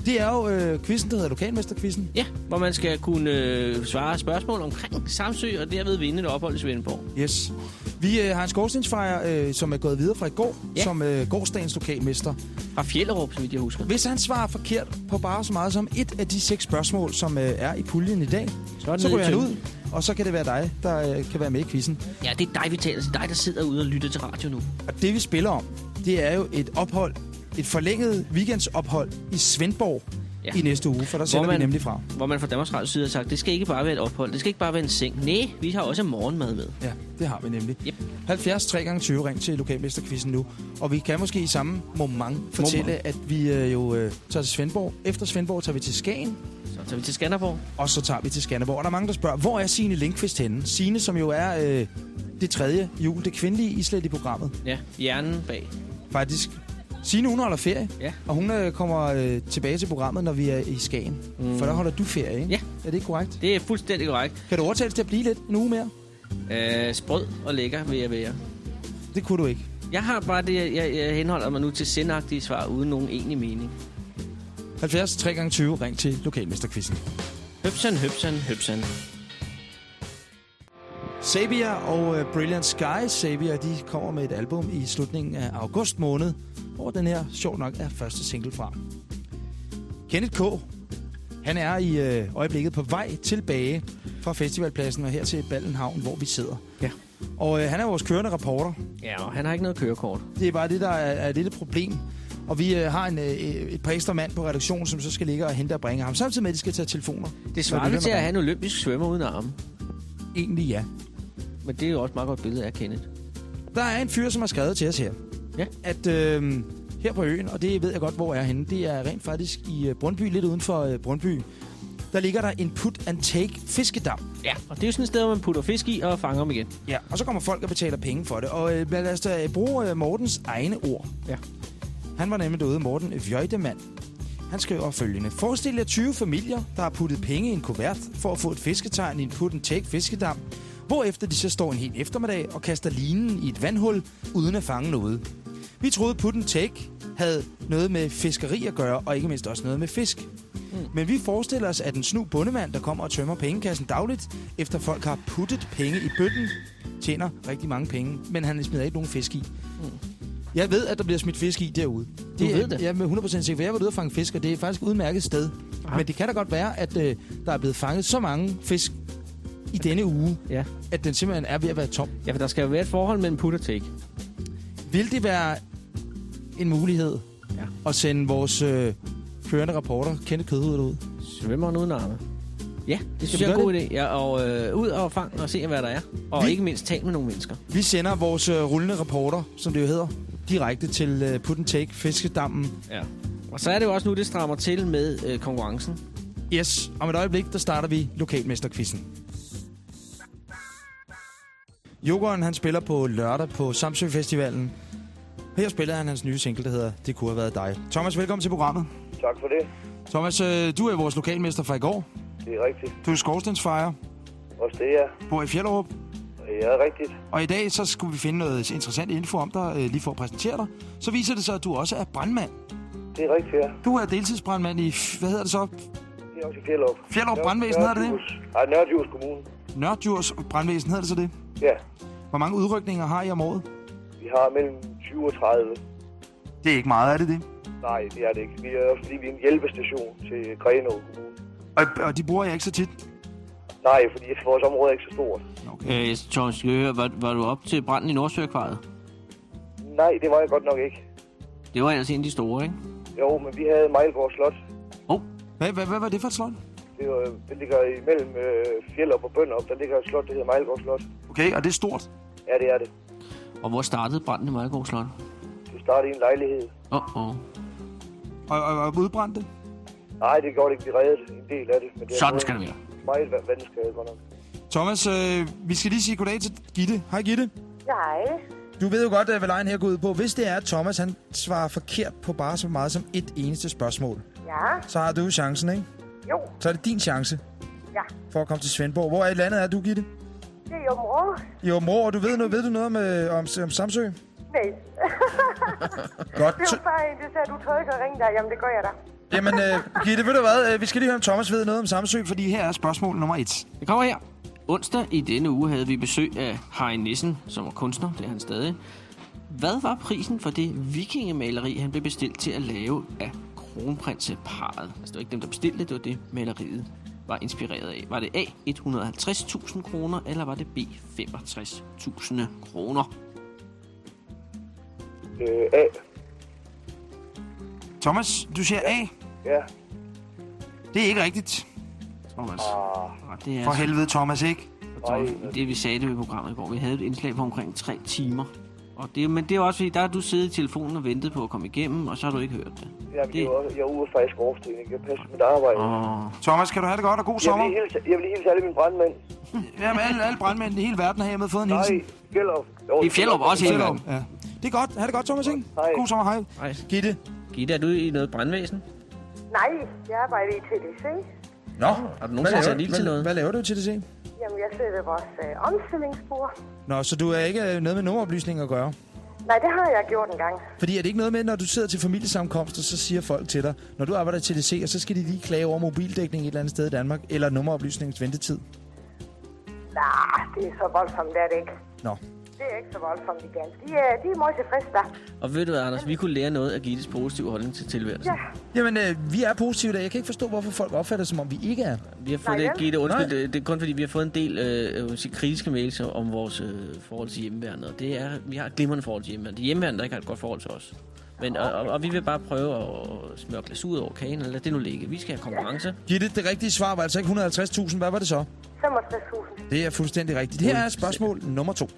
Det er jo øh, quizzen, der hedder Lokalmesterquizzen. Ja, hvor man skal kunne øh, svare spørgsmål omkring Samsø, og derved vinde et ophold i Svendborg. Yes. Vi øh, har en skorstensfejer, øh, som er gået videre fra i går, Ja. som øh, gårdsdagens lokalmester. Fra Fjellerup, vidt jeg husker. Hvis han svarer forkert på bare så meget som et af de seks spørgsmål, som øh, er i puljen i dag, Så, er så ryger han ud, og så kan det være dig, der øh, kan være med i quizzen. Ja, det er dig, vi taler til. Dig, der sidder ude og lytter til radio nu. Og det vi spiller om, det er jo et ophold, et forlænget weekendsophold i Svendborg Ja. i næste uge, for der sender man- vi nemlig fra. Hvor man fra Danmarks Radio side har sagt, det skal ikke bare være et ophold. Det skal ikke bare være en seng. Nej, vi har også morgenmad med. Ja, det har vi nemlig. Yep. 70 3 gange 20 ring til lokalmesterquizzen nu. Og vi kan måske i samme moment fortælle, Moment. at vi øh, jo øh, tager til Svendborg. Efter Svendborg tager vi til Skagen, Så tager vi til Skanderborg. og så tager vi til Skanderborg. Og der er mange, der spørger, hvor er Signe Lindqvist henne? Signe, som jo er øh, det tredje jul, det kvindelige islet i programmet. Ja, hjernen bag. Faktisk. Signe, hun holder ferie, Ja. og hun øh, kommer øh, tilbage til programmet, når vi er i Skagen. Mm. For der holder du ferie, ikke? Ja. Er det korrekt? Det er fuldstændig korrekt. Kan du overtales til at blive lidt en uge mere? Øh, sprød og lækker vil jeg være. Det kunne du ikke. Jeg har bare det, jeg, jeg henholder mig nu til sindagtige svar uden nogen egentlig mening. 70 3 gange 20 ring til lokalmesterquizzen. Høbsan, høbsan, høbsan. Sabia og uh, Brilliant Sky. Sabia, de kommer med et album i slutningen af august måned, hvor den her, sjovt nok, er første single fra. Kenneth K., han er i uh, øjeblikket på vej tilbage fra festivalpladsen og her til Ballenhavn, hvor vi sidder. Ja. Og uh, han er vores kørende reporter. Ja, og han har ikke noget kørekort. Det er bare det, der er, er lidt et problem. Og vi øh, har en, øh, et par ekstra mand på redaktionen, som så skal ligge og hente og bringe ham, samtidig med, at de skal tage telefoner. Det svarer til at er have en olympisk svømmer uden arme. Egentlig ja. Men det er jo også et meget godt billede af Kenneth. Der er en fyr, som har skrevet til os her. Ja. At øh, her på øen, og det ved jeg godt, hvor er henne, det er rent faktisk i øh, Brøndby, lidt uden for øh, Brøndby. Der ligger der en put and take fiskedam. Ja, og det er jo sådan et sted, hvor man putter fisk i og fanger dem igen. Ja, og så kommer folk og betaler penge for det. Og øh, lad os da bruge øh, Mortens egne ord. Ja. Han var nemlig derude, Morten Vjøjdemann. Han skriver følgende. Forestil jer 20 familier, der har puttet penge i en kuvert for at få et fisketegn i en put and take fiskedam, hvorefter de så står en hel eftermiddag og kaster linen i et vandhul, uden at fange noget. Vi troede put and take havde noget med fiskeri at gøre, og ikke mindst også noget med fisk. Mm. Men vi forestiller os, at en snu bundemand, der kommer og tømmer pengekassen dagligt, efter folk har puttet penge i bøtten, tjener rigtig mange penge, men han smider ikke nogen fisk i. Mm. Jeg ved, at der bliver smidt fisk i derude. Du er, ved det? Jeg er med 100% sikker, for jeg var ude og fange fisk, og det er faktisk et udmærket sted. Aha. Men det kan da godt være, at øh, der er blevet fanget så mange fisk i denne uge, Ja. at den simpelthen er ved at være tom. Ja, for der skal jo være et forhold mellem put og take. Vil det være en mulighed Ja. at sende vores øh, førende reporter, Kenneth Kødhoved, ud? Svømmeren uden arme. Ja, det synes vi jeg er en god idé. Ja, og øh, ud og fang og se, hvad der er. Og Vi- ikke mindst tale med nogle mennesker. Vi sender vores øh, rullende reporter, som det jo hedder, direkte til øh, Put and Take Fiskedammen. Ja. Og så er det jo også nu, det strammer til med øh, konkurrencen. Yes, om et øjeblik, der starter vi lokalmesterquizzen. Jokeren, han spiller på lørdag på Samsø Festivalen. Her spiller han hans nye single, der hedder Det kunne have været dig. Thomas, velkommen til programmet. Tak for det. Thomas, øh, du er vores lokalmester fra i går. Det er rigtigt. Du er skorstensfejer, Også det, ja. bor i Fjellerup. Ja, rigtigt. Og i dag så skulle vi finde noget interessant info om dig, øh, lige for at præsentere dig. Så viser det sig, at du også er brandmand. Det er rigtigt, ja. Du er deltidsbrandmand i, hvad hedder det så? Det er også i Fjellup. Fjellerup Brandvæsen, hedder det det? Nej, Nørredjurs Kommune. Nørddjurs Brandvæsen, hedder det så det? Ja. Hvor mange udrykninger har I om året? Vi har mellem 20 og 30. Det er ikke meget, er det det? Nej, det er det ikke. Vi er også fordi vi er en hjælpestation til Grenaa Kommune. Og, og de bruger jeg ikke så tit. Nej, fordi vores område er ikke så stort. Okay. Øh, Thomas, skal høre, var, var du op til branden i Nordsøakvariet? Nej, det var jeg godt nok ikke. Det var ellers en af de store, ikke? Jo, men vi havde Mejlgaard Slot. Hvad, hvad, hvad var det for et slot? Det, var, det ligger imellem øh, Fjellup og Bønderup. Der ligger et slot, der hedder Mejlgaard Slot. Okay, og det er stort. Ja, det er det. Og hvor startede branden i Mejlgaard Slot? Det startede i en lejlighed. Åh, oh, oh. Og, og, og udbrændte? Nej, det gjorde det ikke. Vi reddede en del af det. Men det Sådan skal det være. Meget va- vandskade, godt nok. Thomas, øh, vi skal lige sige goddag til Gitte. Hej Gitte. Nej. Du ved jo godt, øh, hvad lejen her går ud på. Hvis det er, at Thomas han svarer forkert på bare så meget som et eneste spørgsmål, Ja. så har du chancen, ikke? Jo. Så er det din chance Ja. for at komme til Svendborg. Hvor i landet er du, Gitte? Det er jo mor. I Åben og du ved, noget, ved du noget om, øh, om, om Samsø? Nej. Godt. Det er jo bare en, det sagde, du tør ikke at ringe der. Jamen, det gør jeg da. Jamen, øh, Gitte, ved du hvad? Øh, Vi skal lige høre, om Thomas ved noget om Samsø, fordi her er spørgsmål nummer et. Det kommer her. Onsdag i denne uge havde vi besøg af Harry Nissen, som var kunstner, det er han stadig. Hvad var prisen for det vikingemaleri, han blev bestilt til at lave af kronprinseparet? Altså, det var ikke dem, der bestilte det, det var det, maleriet var inspireret af. Var det A, 150.000 kroner, eller var det B, 65.000 kroner? Øh, A. Thomas, du siger A. Ja. Det er ikke rigtigt. Thomas. Ah, det er For altså- helvede, Thomas, ikke? Thomas, det vi sagde det i programmet i går. Vi havde et indslag på omkring tre timer. Og det, men det er også fordi, der har du siddet i telefonen og ventet på at komme igennem, og så har du ikke hørt det. Jamen, det... jeg, er ude faktisk overstødning. Jeg passer mit arbejde. Oh. Thomas, kan du have det godt og god Jeg sommer? vil lige hilse, jeg vil lige hilse alle mine brandmænd. Jamen, alle, alle brandmænd i hele verden har hermed fået en hilsen. Nej, Fjellup. I Fjellup også hele verden. Ja. Det er godt. Ha' det godt, Thomas? Hej. God sommer, hej. Hej. Gitte. Gitte, er du i noget brandvæsen? Nej, jeg arbejder i TDC. Nå, Har du nogensinde sat ild til hvad, noget? hvad laver du til det, se? Jamen, jeg sætter vores øh, omstillingsspor. Nå, så du er ikke øh, noget med nummeroplysning at gøre? Nej, det har jeg gjort en gang. Fordi er det ikke noget med, når du sidder til familiesammenkomster, så siger folk til dig, når du arbejder til TDC, og så skal de lige klage over mobildækning et eller andet sted i Danmark, eller nummeroplysningens ventetid? Nej, det er så voldsomt, det er det ikke. Nå. Det er ikke så voldsomt igen. De er, de er meget tilfredse der. Og ved du hvad, Anders, vi kunne lære noget af Gittes positive holdning til tilværelsen. Ja. Jamen, øh, vi er positive der. Jeg kan ikke forstå, hvorfor folk opfatter som om vi ikke er. Vi har fået Nej, det? Gitte, undskyld, det, det er kun fordi, vi har fået en del øh, sige, kritiske mails om vores øh, forhold til hjemmeværnet. Og det er, vi har et glimrende forhold til hjemmeværnet. Det er hjemmeværnet, der ikke har et godt forhold til os. Men, og, og, og, vi vil bare prøve at smøre glas ud over kagen, eller det nu ligge. Vi skal have konkurrence. Gitte, det rigtige svar var altså ikke 150.000. Hvad var det så? 65.000. Det er fuldstændig rigtigt. Her er spørgsmål nummer to.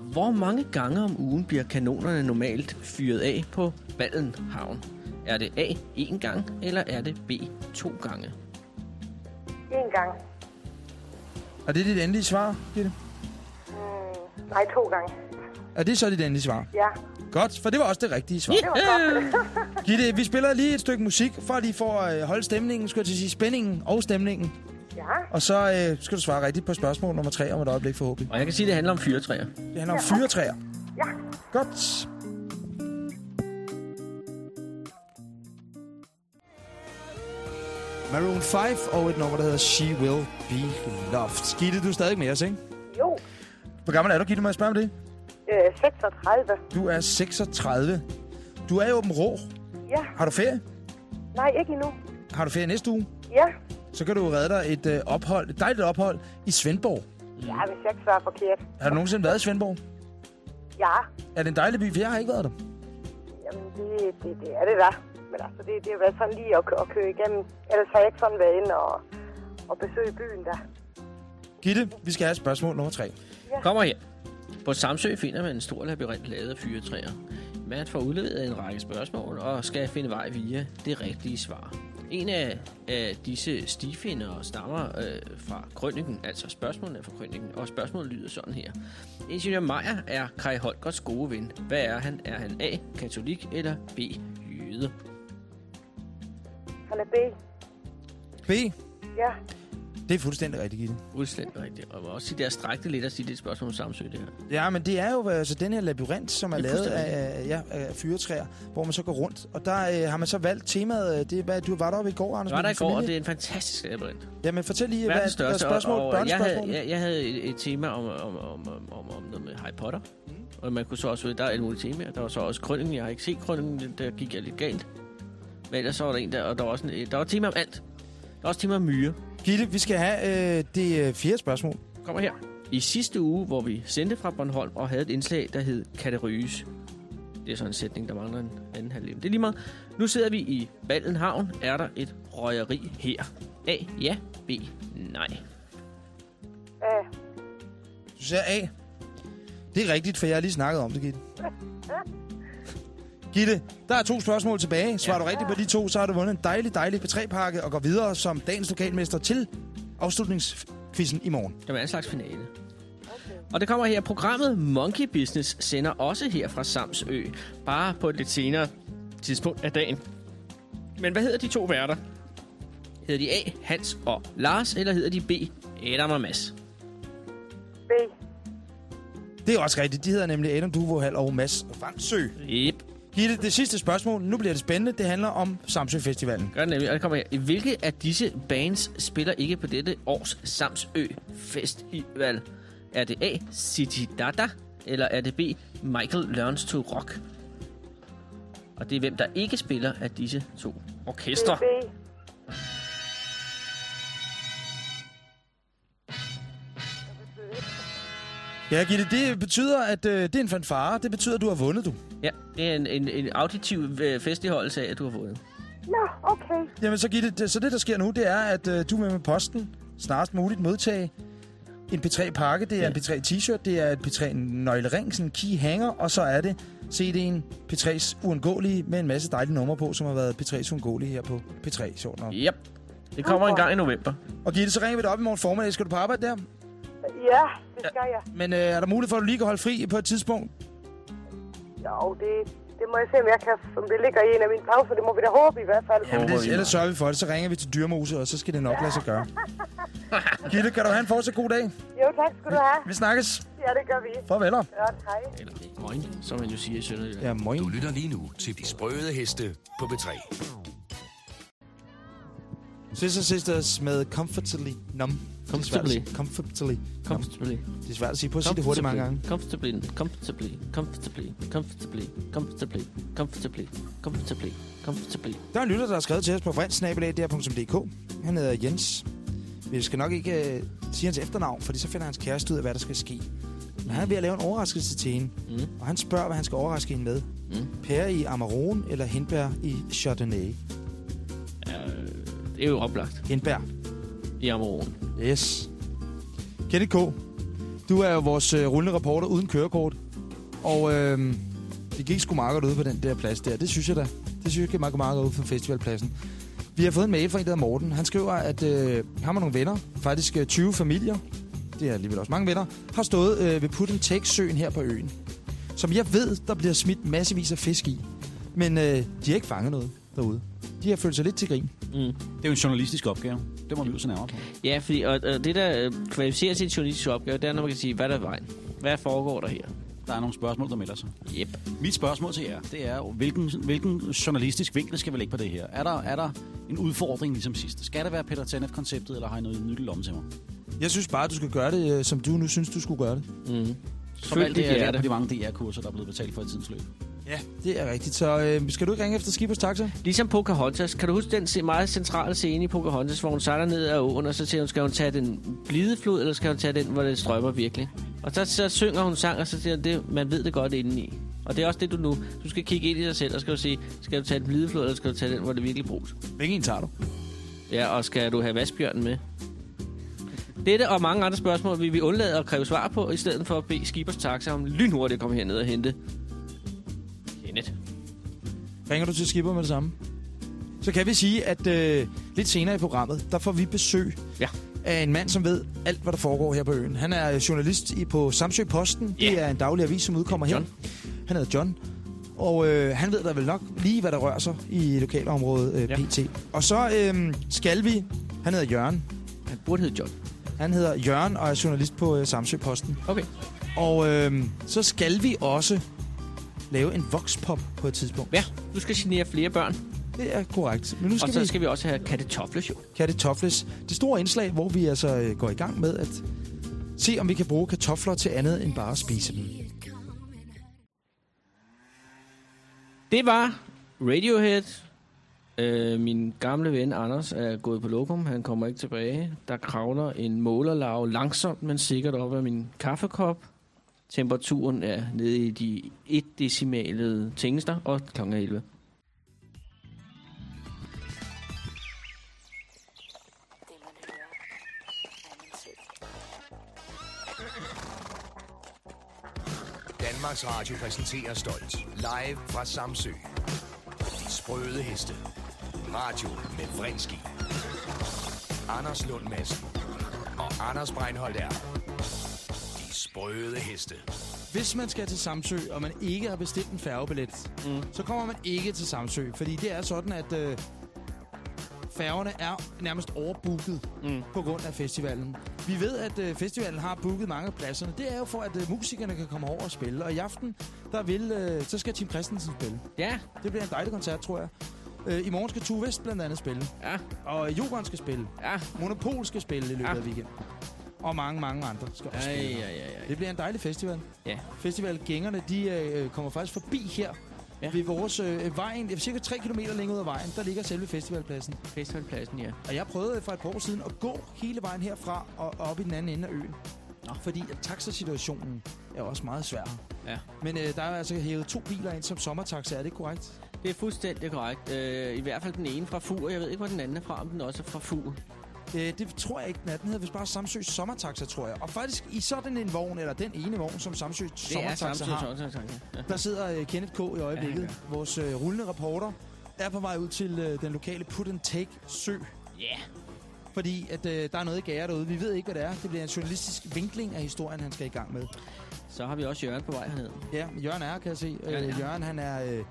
Hvor mange gange om ugen bliver kanonerne normalt fyret af på Ballen Havn? Er det A, en gang, eller er det B, to gange? En gang. Er det dit endelige svar, Gitte? Mm, nej, to gange. Er det så dit endelige svar? Ja. Godt, for det var også det rigtige svar. Godt. Gitte, vi spiller lige et stykke musik, for at lige for at øh, holde stemningen, skulle jeg til at sige spændingen og stemningen. ja. Og så øh, skal du svare rigtigt på spørgsmål nummer tre om et øjeblik forhåbentlig. Og jeg kan sige, at det handler om fyretræer. Det handler om fyretræer. Ja. Godt. Maroon 5 og et nummer, der hedder She Will Be Loved. Gitte, du er stadig med os, ikke? Jo. Hvor gammel er du, Gitte? Må jeg spørge om det? Øh, 36. Du er 36. Du er i Åben Rå. Ja. Har du ferie? Nej, ikke endnu. Har du ferie næste uge? Ja. Så kan du redde dig et øh, ophold, et dejligt ophold i Svendborg. Ja, hvis jeg ikke svarer forkert. Har du nogensinde været i Svendborg? Ja. Er det en dejlig by? For jeg har ikke været der. Jamen, det, det, det er det da. Men altså, det, det har været sådan lige at, at køre igennem. Ellers har jeg ikke sådan været inde og, og besøge byen der. Gitte, vi skal have spørgsmål nummer tre. Kommer her. På Samsø finder man en stor labyrint lavet af fyretræer. Matt får udleveret en række spørgsmål og skal finde vej via det rigtige svar. En af, af disse stifinder stammer øh, fra krønningen, altså spørgsmålene fra krønningen, og spørgsmålet lyder sådan her. Ingeniør Meyer er Kai Holgers gode ven. Hvad er han? Er han A, katolik eller B, jøde? Han er B. B. Ja. Det er fuldstændig rigtigt, Gitte. Fuldstændig rigtigt. Og også det er strækte lidt at sige det er et spørgsmål om Samsø, det her. Ja, men det er jo altså, den her labyrint, som er er lavet af, ja, af fyretræer, hvor man så går rundt. Og der øh, har man så valgt temaet, øh, det, er, hvad, du var deroppe i går, Anders? Jeg var der i går, og det er en fantastisk labyrint. Jamen fortæl lige, hvad, er største, spørgsmål, og, og jeg, havde, jeg, jeg havde et, et tema om, om, om, om, om, om noget med Harry Potter. Mm. Og man kunne så også, der er alle mulige temaer. Der var så også krønningen. Jeg har ikke set krønningen, der gik jeg lidt galt. Men ellers så var der en der, og der var, også en, der var tema om alt. er også til mig myre. Gitte, vi skal have øh, det øh, fjerde spørgsmål. Kommer her. I sidste uge, hvor vi sendte fra Bornholm og havde et indslag, der hed Kan det ryges? Det er sådan en sætning, der mangler en anden halvdel. Det er lige meget. Nu sidder vi i Ballen Havn. Er der et røgeri her? A. Ja. B. Nej. A. Du siger A. Det er rigtigt, for jeg har lige snakket om det, Gitte. Gitte, der er to spørgsmål tilbage. Svarer du rigtigt på de to, så har du vundet en dejlig, dejlig P3-pakke og går videre som dagens lokalmester til afslutningsquizzen i morgen. Det var en slags finale. Og det kommer her. Programmet Monkey Business sender også her fra Samsø. Bare på et lidt senere tidspunkt af dagen. Men hvad hedder de to værter? Hedder de A, Hans og Lars, eller hedder de B, Adam og Mads? B. Det er også rigtigt. De hedder nemlig Adam Duvohal og Mads Vangsø. Yep. Gitte, det sidste spørgsmål. Nu bliver det spændende. Det handler om Samsø Festivalen. Gør det nemlig. Og det kommer her. Hvilke af disse bands spiller ikke på dette års Samsø Festival? Er det A, City Dada, eller er det B, Michael Learns to Rock? Og det er hvem, der ikke spiller af disse to orkestre. B. Ja, Gitte, det betyder, at øh, det er en fanfare. Det betyder, at du har vundet, du. Ja, det er en, en, en auditiv øh, festligholdelse af, at du har vundet. Nå, okay. Jamen, så Gitte, det, så det, der sker nu, det er, at øh, du vil med posten snarest muligt modtage en P3-pakke. Det er ja. en P3-t-shirt, det er et P3-nøglering, sådan en key hanger, og så er det CD'en P3's Uundgåelige med en masse dejlige numre på, som har været P3's Uundgåelige her på P3. Sjovt nok. Yep. Det kommer en gang i november. Og Gitte, så ringer vi dig op i morgen formiddag. Skal du på arbejde der? Ja, det skal jeg. Men øh, er der mulighed for, at du lige kan holde fri på et tidspunkt? Jo, det, det må jeg se, om jeg kan, om det ligger i en af mine pauser. Det må vi da håbe i hvert fald. Jamen, det, ellers sørger vi for det. Så ringer vi til Dyrmose, og så skal det nok lade sig gøre. Gitte, kan du have en fortsat god dag? Jo, tak skal du have. Vi snakkes. Ja, det gør vi. Farvel. Godt, hej. Eller moin, som man jo siger i Sønderjylland. Ja, moin. Du lytter lige nu til De Sprøde Heste på B3. Sister Sisters med Comfortably Numb. Comfortably. Comfortably. Comfortably. Det er svært at sige. Prøv at sige det hurtigt mange gange. Comfortably, comfortably, comfortably, comfortably, comfortably, comfortably, comfortably, comfortably. Der er en lytter, der har skrevet til os på frendsnabelag.dk. Han hedder Jens. Vi skal nok ikke uh, sige hans efternavn, fordi så finder hans kæreste ud af, hvad der skal ske. Men han er ved at lave en overraskelse til hende. Mm. Og han spørger, hvad han skal overraske hende med. Mm. Pære i Amarone eller hindbær i Chardonnay? Ja, det er jo oplagt. Hindbær. I Amoron. Yes. Kenneth K., du er jo vores øh, rullende reporter uden kørekort. Og øh, det gik sgu meget godt ude på den der plads der. Det synes jeg da. Det synes jeg gik meget, meget godt ude på festivalpladsen. Vi har fået en mail fra en, der hedder Morten. Han skriver, at øh, han har nogle venner, faktisk øh, 20 familier, det er alligevel også mange venner, har stået øh, ved Put and Take-søen her på øen. Som jeg ved, der bliver smidt massevis af fisk i. Men øh, de har ikke fanget noget derude. De har følt sig lidt til grin. Mm. Det er jo en journalistisk opgave. Det må vi jo se nærmere på. Ja, fordi og, og det, der øh, kvalificerer til en journalistisk opgave, det er, når man kan sige, hvad der er vejen. Hvad foregår der her? Der er nogle spørgsmål, der melder sig. Yep. Mit spørgsmål til jer, det er, hvilken, hvilken journalistisk vinkel skal vi lægge på det her? Er der, er der en udfordring ligesom sidst? Skal det være Peter Tannet-konceptet, eller har I noget nyt i lommen til mig? Jeg synes bare, du skal gøre det, øh, som du nu synes, du skulle gøre det. Mm. Som alt det, jeg lærer på de mange DR-kurser, der er blevet betalt for i tidens løb. Ja, det er rigtigt. Så øh, skal du ikke ringe efter Skibers Taxa? Ligesom Pocahontas. Kan du huske den se- meget centrale scene i Pocahontas, hvor hun sejler ned ad åen, og så siger hun, skal hun tage den blide flod, eller skal hun tage den, hvor det strømmer virkelig? Og så, så synger hun sang, og så siger hun, det, man ved det godt indeni. Og det er også det, du nu... Du skal kigge ind i dig selv, og skal du sige, skal du tage den blide flod, eller skal du tage den, hvor det virkelig bruges? Hvilken en tager du? Ja, og skal du have vaskbjørnen med? Dette og mange andre spørgsmål vil vi undlade at kræve svar på, i stedet for at bede Skibers Taxa om lynhurtigt at komme herned og hente Kenneth. Ringer du til Skipper med det samme? Så kan vi sige, at øh, lidt senere i programmet, der får vi besøg Ja. af en mand, som ved alt, hvad der foregår her på øen. Han er journalist i, på Samsø Posten. Det er en daglig avis, som udkommer John. her. Han hedder John. Og øh, han ved da vel nok lige, hvad der rører sig i lokalområdet øh, Ja. PT. Og så øh, skal vi... Han hedder Jørgen. Han burde hedde John. Han hedder Jørgen og er journalist på øh, Samsø Posten. Okay. Og øh, så skal vi også lave en voxpop på et tidspunkt. Ja, du skal genere flere børn. Det er korrekt. Men nu skal og så vi skal vi også have kattetofles jo. kartofles. Det store indslag, hvor vi altså øh, går i gang med at se, om vi kan bruge kartofler til andet end bare at spise dem. Det var Radiohead Øh, min gamle ven Anders er gået på lokum. Han kommer ikke tilbage. Der kravler en målerlav langsomt, men sikkert op af min kaffekop. Temperaturen er nede i de 1 decimale tingester, og kl. 11. Det man hører. Danmarks Radio præsenterer stolt. Live fra Samsø. De sprøde heste. Radio med Vrindski. Anders Lund Madsen. Og Anders Breinholt er. De sprøde heste. Hvis man skal til Samsø, og man ikke har bestilt en færgebillet, mm. så kommer man ikke til Samsø. Fordi det er sådan, at øh, færgerne er nærmest overbooket mm. på grund af festivalen. Vi ved, at øh, festivalen har booket mange af pladserne. Det er jo for, at øh, musikerne kan komme over og spille. Og i aften, der vil, øh, så skal Tim Christensen spille. Ja. Det bliver en dejlig koncert, tror jeg. Øh, I morgen skal Tue Vest blandt andet spille. Ja. Og Jokeren skal spille. Ja. Monopol skal spille i løbet Ja. af weekenden. Og mange, mange andre skal også Ej, spille. ej, ej, ej. Det bliver en dejlig festival. Ja. Festivalgængerne, de øh, kommer faktisk forbi her. Ja. Ved vores øh, vejen, cirka 3 km længere ud af vejen, der ligger selve festivalpladsen. Festivalpladsen, ja. Og jeg prøvede for et par år siden at gå hele vejen herfra og op i den anden ende af øen. Nå. Fordi at taxasituationen er også meget svær. Ja. Men øh, der er altså hævet to biler ind som sommertaxa, er det korrekt? Det er fuldstændig korrekt. Øh, I hvert fald den ene fra Fur. Jeg ved ikke, hvor den anden er fra, om den også er fra Fur. Øh, det tror jeg ikke, den er. Den hedder vist bare Samsøs Sommertaxa, tror jeg. Og faktisk i sådan en vogn, eller den ene vogn, som Sommertaxa Samsø har, Sommertaxa. Ja. der sidder øh, Kenneth K. i øjeblikket. Ja, Vores øh, rullende reporter er på vej ud til øh, den lokale Put and Take Sø. Ja. Fordi at, øh, der er noget i gære derude. Vi ved ikke, hvad det er. Det bliver en journalistisk vinkling af historien, han skal i gang med. Så har vi også Jørgen på vej herned. Ja, Jørgen er, kan jeg se. Jørgen. Øh, Jørgen, han er øh,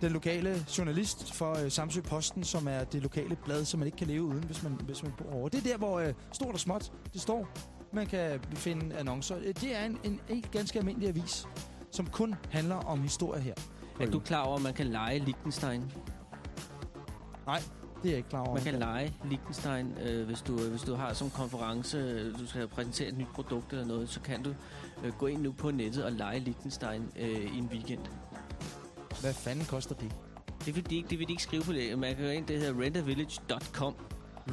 den lokale journalist for øh, Samsø Posten, som er det lokale blad, som man ikke kan leve uden, hvis man, hvis man bor over. Det er der, hvor øh, stort og småt det står. Man kan finde annoncer. Øh, Det er en, en, en ganske almindelig avis, som kun handler om historie her. Er du klar over, at man kan lege Liechtenstein? Nej, det er jeg ikke klar over. Man kan lege Liechtenstein, øh, hvis, du, hvis du har som konference, øh, du skal præsentere et nyt produkt eller noget, så kan du øh, gå ind nu på nettet og lege Liechtenstein øh, i en weekend. Hvad fanden koster det? Det vil de ikke, det vil de ikke skrive på det. Man kan gå ind, det hedder rentavillage.com.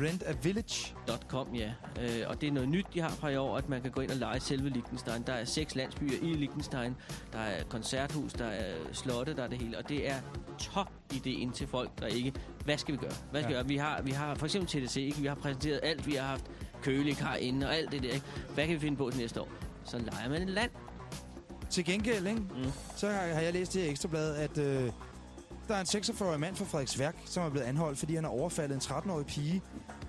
Rentavillage.com, ja. Øh, og det er noget nyt, de har fra i år, at man kan gå ind og lege selve Liechtenstein. Der er seks landsbyer i Liechtenstein. Der er koncerthus, der er slotte, der er det hele. Og det er top ideen til folk, der ikke... Hvad skal vi gøre? Hvad skal Ja. vi gøre? Vi har, vi har for eksempel TDC, ikke? Vi har præsenteret alt. Vi har haft kølikar inde og alt det der, ikke? Hvad kan vi finde på til næste år? Så leger man et land. Til gengæld, ikke? Mm. så har, jeg læst i Ekstrabladet, at øh, der er en 46-årig mand fra Frederiksværk, som er blevet anholdt, fordi han har overfaldet en 13-årig pige.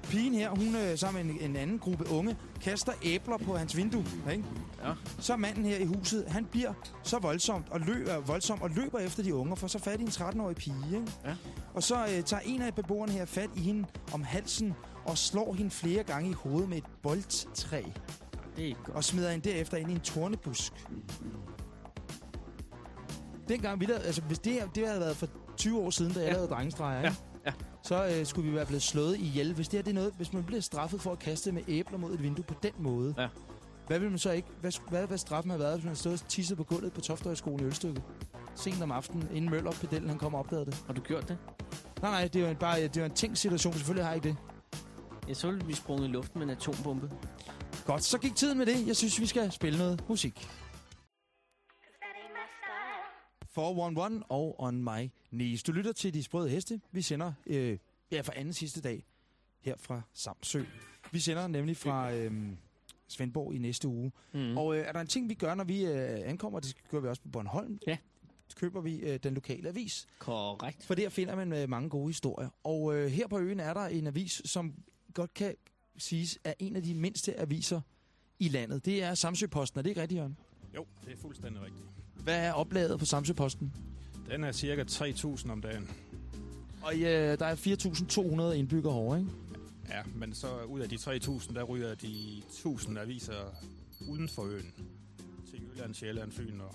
Pigen her, hun øh, sammen med en, en anden gruppe unge, kaster æbler på hans vindue. Ikke? Ja. Så manden her i huset, han bliver så voldsomt og løber, voldsom og løber efter de unge, for så fat i en 13-årig pige. Ikke? Ja. Og så øh, tager en af beboerne her fat i hende om halsen og slår hende flere gange i hovedet med et boldtræ. Det er ikke godt. Og smider hende derefter ind i en tornebusk. Dengang vi lavede, altså hvis det, det havde været for 20 år siden, da jeg Ja. lavede drengestreger, Ja, ikke? ja. så øh, skulle vi være blevet slået ihjel. Hvis det her det er noget, hvis man bliver straffet for at kaste med æbler mod et vindue på den måde, Ja. hvad vil man så ikke, hvad, hvad, hvad straffen have været, hvis man stod og tissede på gulvet på Toftøjskolen i Ølstykke? Sent om aftenen, inden Møller, pedellen, han kom og opdagede det. Har du gjort det? Nej, nej, det var en, bare det var en tænkt situation. Selvfølgelig har jeg ikke det. Ja, så ville vi sprunget i luften med en atombombe. Godt, så gik tiden med det. Jeg synes, vi skal spille noget musik. 411 og On My Knees. Du lytter til De Sprøde Heste. Vi sender øh, ja, for anden sidste dag her fra Samsø. Vi sender nemlig fra øh, Svendborg i næste uge. Mm. Og øh, er der en ting, vi gør, når vi øh, ankommer, det gør vi også på Bornholm, Ja. køber vi øh, den lokale avis. Korrekt. For der finder man øh, mange gode historier. Og øh, her på øen er der en avis, som godt kan siges er en af de mindste aviser i landet. Det er Samsø-posten. Er det ikke rigtigt, Jørgen? Jo, det er fuldstændig rigtigt. Hvad er oplaget på Samsø-posten? Den er cirka 3.000 om dagen. Og øh, der er 4.200 indbyggere over, ikke? Ja, men så ud af de 3.000, der ryger de 1.000 aviser uden for øen. Til Jylland, Sjælland, Fyn og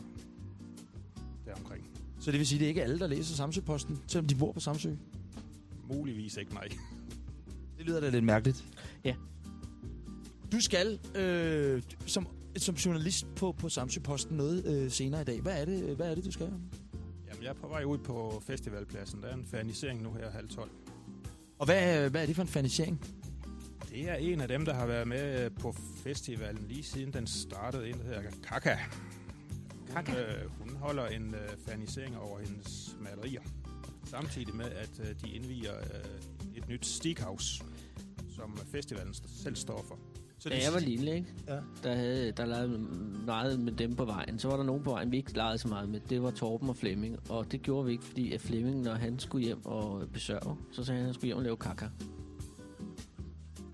deromkring. Så det vil sige, at det er ikke alle, der læser Samsø-posten, selvom de bor på Samsø? Muligvis ikke, nej. Det lyder da lidt mærkeligt. Ja. Du skal øh, som, som journalist på, på Samsø-posten noget øh, senere i dag. Hvad er, det, hvad er det, du skal? Jamen, jeg er på vej ud på festivalpladsen. Der er en fernisering nu her halv 12. Og hvad, øh, hvad er det for en fanisering? Det er en af dem, der har været med øh, på festivalen lige siden den startede. En, der hedder Kaka. Hun, øh, hun holder en øh, fanisering over hendes malerier. Samtidig med, at øh, de indviger øh, et nyt steakhouse, som festivalen selv står for. Så da jeg var lille, ikke? Ja. Der, havde, der lavede meget med dem på vejen. Så var der nogen på vejen, vi ikke legede så meget med. Det var Torben og Flemming. Og det gjorde vi ikke, fordi at Flemming, når han skulle hjem og besørge, så sagde han, at han skulle hjem og lave kaka.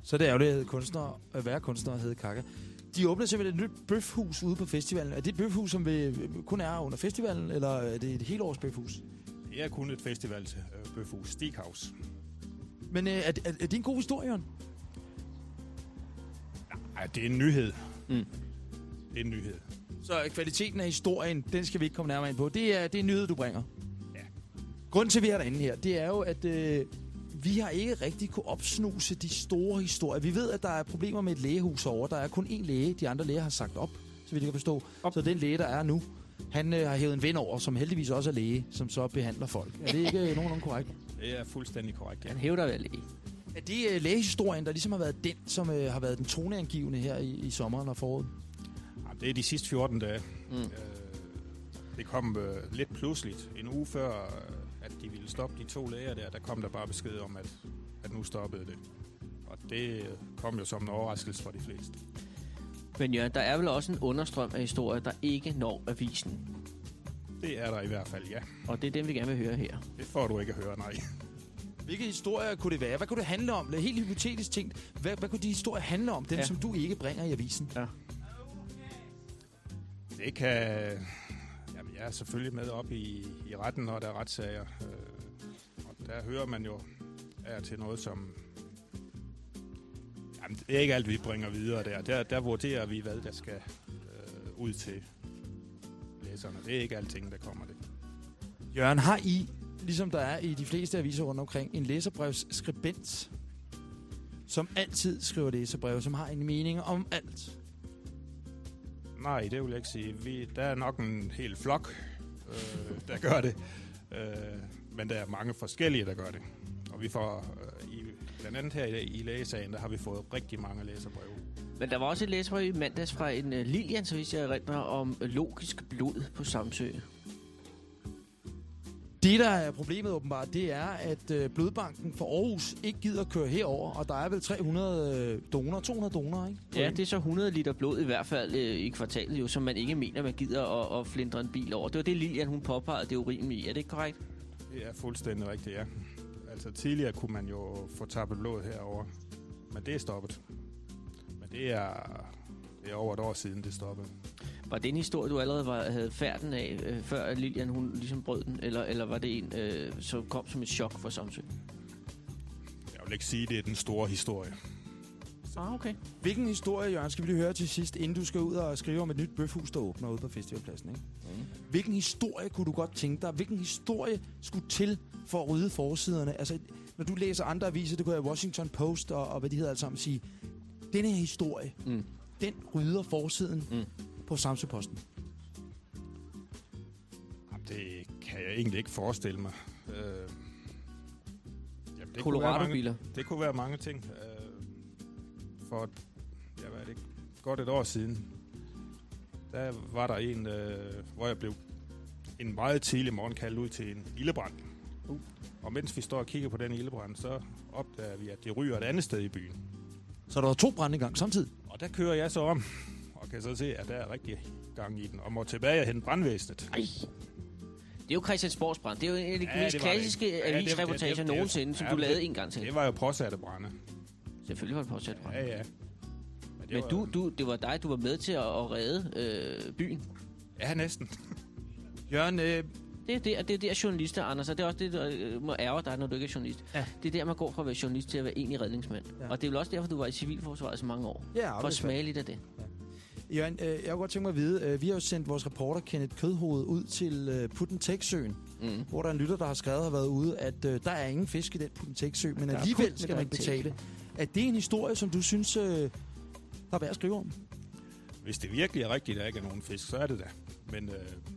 Så det er jo det, kunstner, at være kunstner og hedde Kaka. De åbner simpelthen et nyt bøfhus ude på festivalen. Er det et bøfhus, som vil, kun er under festivalen, eller er det et helt års bøfhus? Det er kun et festival Bøfhus Steakhouse. Men øh, er, er, er det en god historie, Jørgen? Nej, det er en nyhed. Mm. Det er en nyhed. Så kvaliteten af historien, den skal vi ikke komme nærmere ind på. Det er, det er en nyhed, du bringer. Ja. Grunden til, at vi er derinde her, det er jo, at øh, vi har ikke rigtig kunne opsnuse de store historier. Vi ved, at der er problemer med et lægehus over. Der er kun én læge. De andre læger har sagt op, så vi kan forstå. Op. Så den læge, der er nu, han øh, har hævet en ven over, som heldigvis også er læge, som så behandler folk. Er det ikke øh, nogenlunde korrekt? Det er fuldstændig korrekt, ja. Han hævder at være læge. Er det øh, lægehistorien, der ligesom har været den, som øh, har været den toneangivende her i, i sommeren og foråret? Jamen, det er de sidste 14 dage. Mm. Øh, det kom øh, lidt pludseligt. En uge før, øh, at de ville stoppe de to læger der, der kom der bare besked om, at, at nu stoppede det. Og det øh, kom jo som en overraskelse for de fleste. Men Jørgen, der er vel også en understrøm af historier, der ikke når avisen. Det er der i hvert fald, ja. Og det er dem, vi gerne vil høre her. Det får du ikke at høre, nej. Hvilke historier kunne det være? Hvad kunne det handle om? Helt hypotetisk tænkt. Hvad, hvad kunne de historier handle om? Dem, ja. som du ikke bringer i avisen? Ja. Det kan... Jamen, jeg er selvfølgelig med op i, i retten, når der er retssager. Øh, og der hører man jo er til noget, som... Jamen, det er ikke alt, vi bringer videre der. Der, der vurderer vi, hvad der skal øh, ud til læserne. Det er ikke alting, der kommer det. Jørgen, har I, ligesom der er i de fleste aviser rundt omkring, en læserbrevsskribent, som altid skriver læserbreve, som har en mening om alt? Nej, det vil jeg ikke sige. Vi, der er nok en hel flok, øh, der gør det. Øh, men der er mange forskellige, der gør det. Og vi får, øh, i, blandt andet her i, i lægesagen, der har vi fået rigtig mange læserbreve. Men der var også et læsebrev i mandags fra en uh, Lilian, så hvis jeg erindrer, om øh, logisk blod på Samsø. Det, der er problemet åbenbart, det er, at øh, Blodbanken for Aarhus ikke gider køre herover, og der er vel 300 øh, donorer, 200 donorer, ikke? Ja, det er så 100 liter blod i hvert fald øh, i kvartalet, jo, som man ikke mener, man gider at, at flindre en bil over. Det var det, Lilian hun påpegede, det urimelige i. Er det ikke korrekt? Det er fuldstændig rigtigt, ja. Altså tidligere kunne man jo få tappet blod herover, men det er stoppet. Men det er, det er over et år siden, det stoppede. Var det en historie, du allerede var, havde færden af, øh, før Lilian hun ligesom brød den? Eller, eller var det en, øh, som kom som et chok for Samsø? Jeg vil ikke sige, at det er den store historie. Ah, okay. Hvilken historie, Jørgen, skal vi lige høre til sidst, inden du skal ud og skrive om et nyt bøfhus, der åbner ude på festivalpladsen, ikke? Mm. Hvilken historie kunne du godt tænke dig? Hvilken historie skulle til for at rydde forsiderne? Altså, når du læser andre aviser, det kunne være Washington Post og, og hvad de hedder alle sammen, sige, denne her historie, Mm. den rydder forsiden Mm. På Samsø-posten. Det kan jeg egentlig ikke forestille mig. Øh, jamen, det kunne være Colorado-biler. mange- Det kunne være mange ting. Øh, for, ja, hvad er det, godt et år siden, der var der en, øh, hvor jeg blev en meget tidlig morgen kaldt ud til en ildebrand. Uh. Og mens vi står og kigger på den ildebrand, så opdager vi, at det ryger et andet sted i byen. Så der var to brænde i gang samtidig. Og der kører jeg så om, og kan så se, at der er rigtig gang i den, og må tilbage og hente brandvæsenet. Ej. Det er jo Christiansborgs brand. Det er jo en af de Ja, mest klassiske Ja, avisreportager det- det- det- nogensinde, som ja, du lavede en gang til. Det var jo påsatte brænde. Selvfølgelig var det påsat brand. Ja, ja. Men, Men du, du, det var dig, du var med til at, at redde øh, byen. Ja, næsten. Jørgen, øh, Det er der, det er der journalister, Anders, og det er også det, der øh, må ærge dig, når du ikke er journalist. Ja. Det er der, man går fra at være journalist til at være egentlig redningsmand. Ja. Ja. Og det er vel også derfor, du var i civilforsvaret så mange år. Ja, for det er at smage lidt af det. Jørgen, øh, jeg kunne godt tænke mig at vide, øh, vi har jo sendt vores reporter Kenneth Kødhoved ud til øh, Putten-Søen, Mm. hvor der er en lytter, der har skrevet har været ude, at øh, der er ingen fisk i den Putten-Sø, men Der er kun alligevel skal man betale. Er det en historie, som du synes, øh, der er værd at skrive om? Hvis det virkelig er rigtigt, at der ikke er nogen fisk, så er det da. Men øh,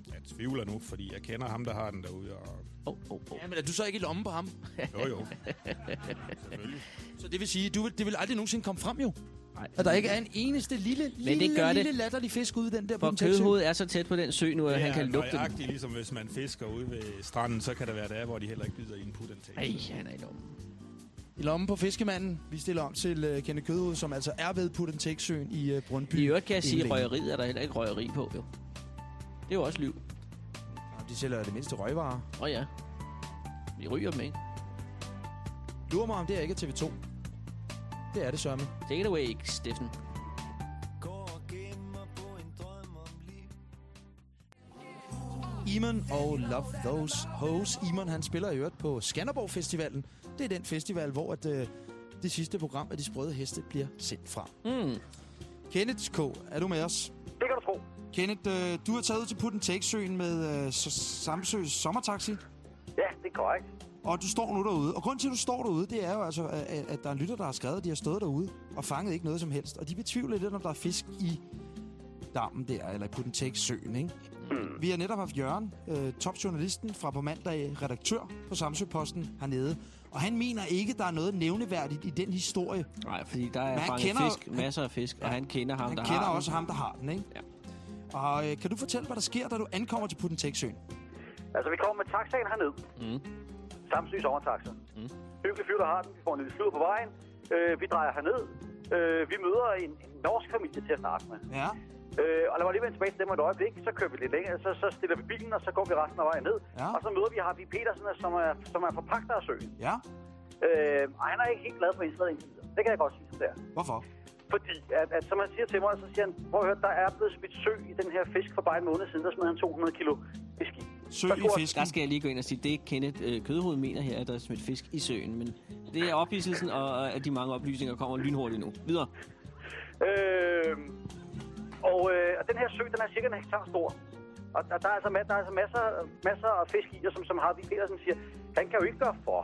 jeg tvivler nu, fordi jeg kender ham, der har den derude. Og... Oh, oh, oh. Ja, men er du så ikke i lommen på ham? Jo, jo. Selvfølgelig. Så det vil sige, du vil, det vil aldrig nogensinde komme frem jo? Nej. At der ikke er en eneste lille, lille, det gør det. lille latterlig fisk ude i den der For på den kødhovedet er så tæt på den sø nu, at Det han er kan lugte den. nøjagtigt, ligesom hvis man fisker ude ved stranden, så kan der være dage, hvor de heller ikke bider i en put Ej, han er i lommen. I lommen på fiskemanden. Vi stiller om til uh, Kenneth Kødhoved, som altså er ved Puttentæksøen i uh, Brøndby. I øvrigt kan jeg sige, at røgeriet er der heller ikke røgeri på, jo. Det er jo også liv. De sælger det mindste røgvarer. Åh oh, ja. Vi ryger dem, ikke? Lurer mig, om det er ikke er TV2. Det er det, sørme. Take it away, Steffen. Iman og Love Those Hoes. Iman, han spiller i øvrigt på Skanderborg Festivalen. Det er den festival, hvor at, øh, det sidste program af De Sprøde Heste bliver sendt fra. Mm. Kenneth K., er du med os? Det kan du tro. Kenneth, øh, du har taget ud til Putten Take-søen med øh, Samsøs sommertaxi. Ja, det er korrekt. Og du står nu derude. Og grunden til, at du står derude, det er jo altså, at, at der er en lytter, der har skrevet, at de har stået derude og fanget ikke noget som helst. Og de betvivler lidt, om der er fisk i dammen der, eller i Putten Take-søen, ikke? Mm. Vi har netop haft Jørgen, øh, topjournalisten fra på mandag, redaktør på Samsø-posten hernede. Og han mener ikke, der er noget nævneværdigt i den historie. Nej, fordi der er fanget kender- fisk, masser af fisk, og han kender ham, Han der kender har også den. ham, der har den, ikke? Ja. Og øh, kan du fortælle, hvad der sker, da du ankommer til Puttentæksøen? Altså, vi kommer med taxaen herned. Mm. Samsø sommertaxa. Mm. Hyggelig fyr, der har den. Vi får en lille slud på vejen. Øh, vi drejer herned. Øh, vi møder en, en norsk familie til at starte med. Ja. Øh, og lad mig lige vende tilbage til dem et øjeblik. Så kører vi lidt længere. Så, så stiller vi bilen, og så går vi resten af vejen ned. Ja. Og så møder vi Harvey Petersen, som er, som er forpagter af søen. Ja. Øh, og han er ikke helt glad for indslaget indtil videre. Det kan jeg godt sige som det er. Hvorfor? Fordi, at, at, som han siger til mig, så siger han, prøv at høre, der er blevet smidt sø i den her fisk for bare en måned siden, der smed han 200 kilo fisk i. Sø i fisken. Der skal jeg lige gå ind og sige, det er Kenneth øh, Kødhoved mener her, at der er smidt fisk i søen. Men det er ophidselsen, og at de mange oplysninger kommer lynhurtigt nu. Videre. Øh, og, øh, og den her sø, den er cirka en hektar stor. Og der, der, er, altså, der er altså masser, masser af fisk i, og som, som Harvey Petersen siger, han kan jo ikke gøre for,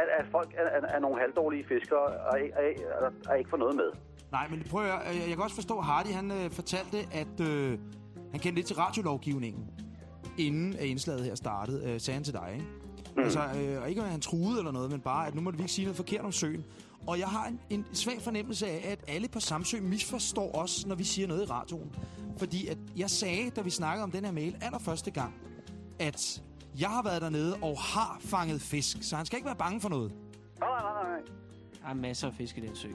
at, at folk er, er, er nogle halvdårlige fiskere og, ikke- og, og ikke får noget med. Nej, men prøv at høre, øh, jeg kan også forstå, at Hardy han øh, fortalte, at øh, han kendte lidt til radiolovgivningen, inden at indslaget her startede, øh, sagde han til dig, ikke? Mm. Altså, øh, og ikke at han truede eller noget, men bare, at nu må vi ikke sige noget forkert om søen. Og jeg har en, en svag fornemmelse af, at alle på Samsø misforstår os, når vi siger noget i radioen. Fordi at jeg sagde, da vi snakkede om den her mail allerførste gang, at jeg har været dernede og har fanget fisk, så han skal ikke være bange for noget. Nej, nej, nej, nej. Der er masser af fisk i den sø.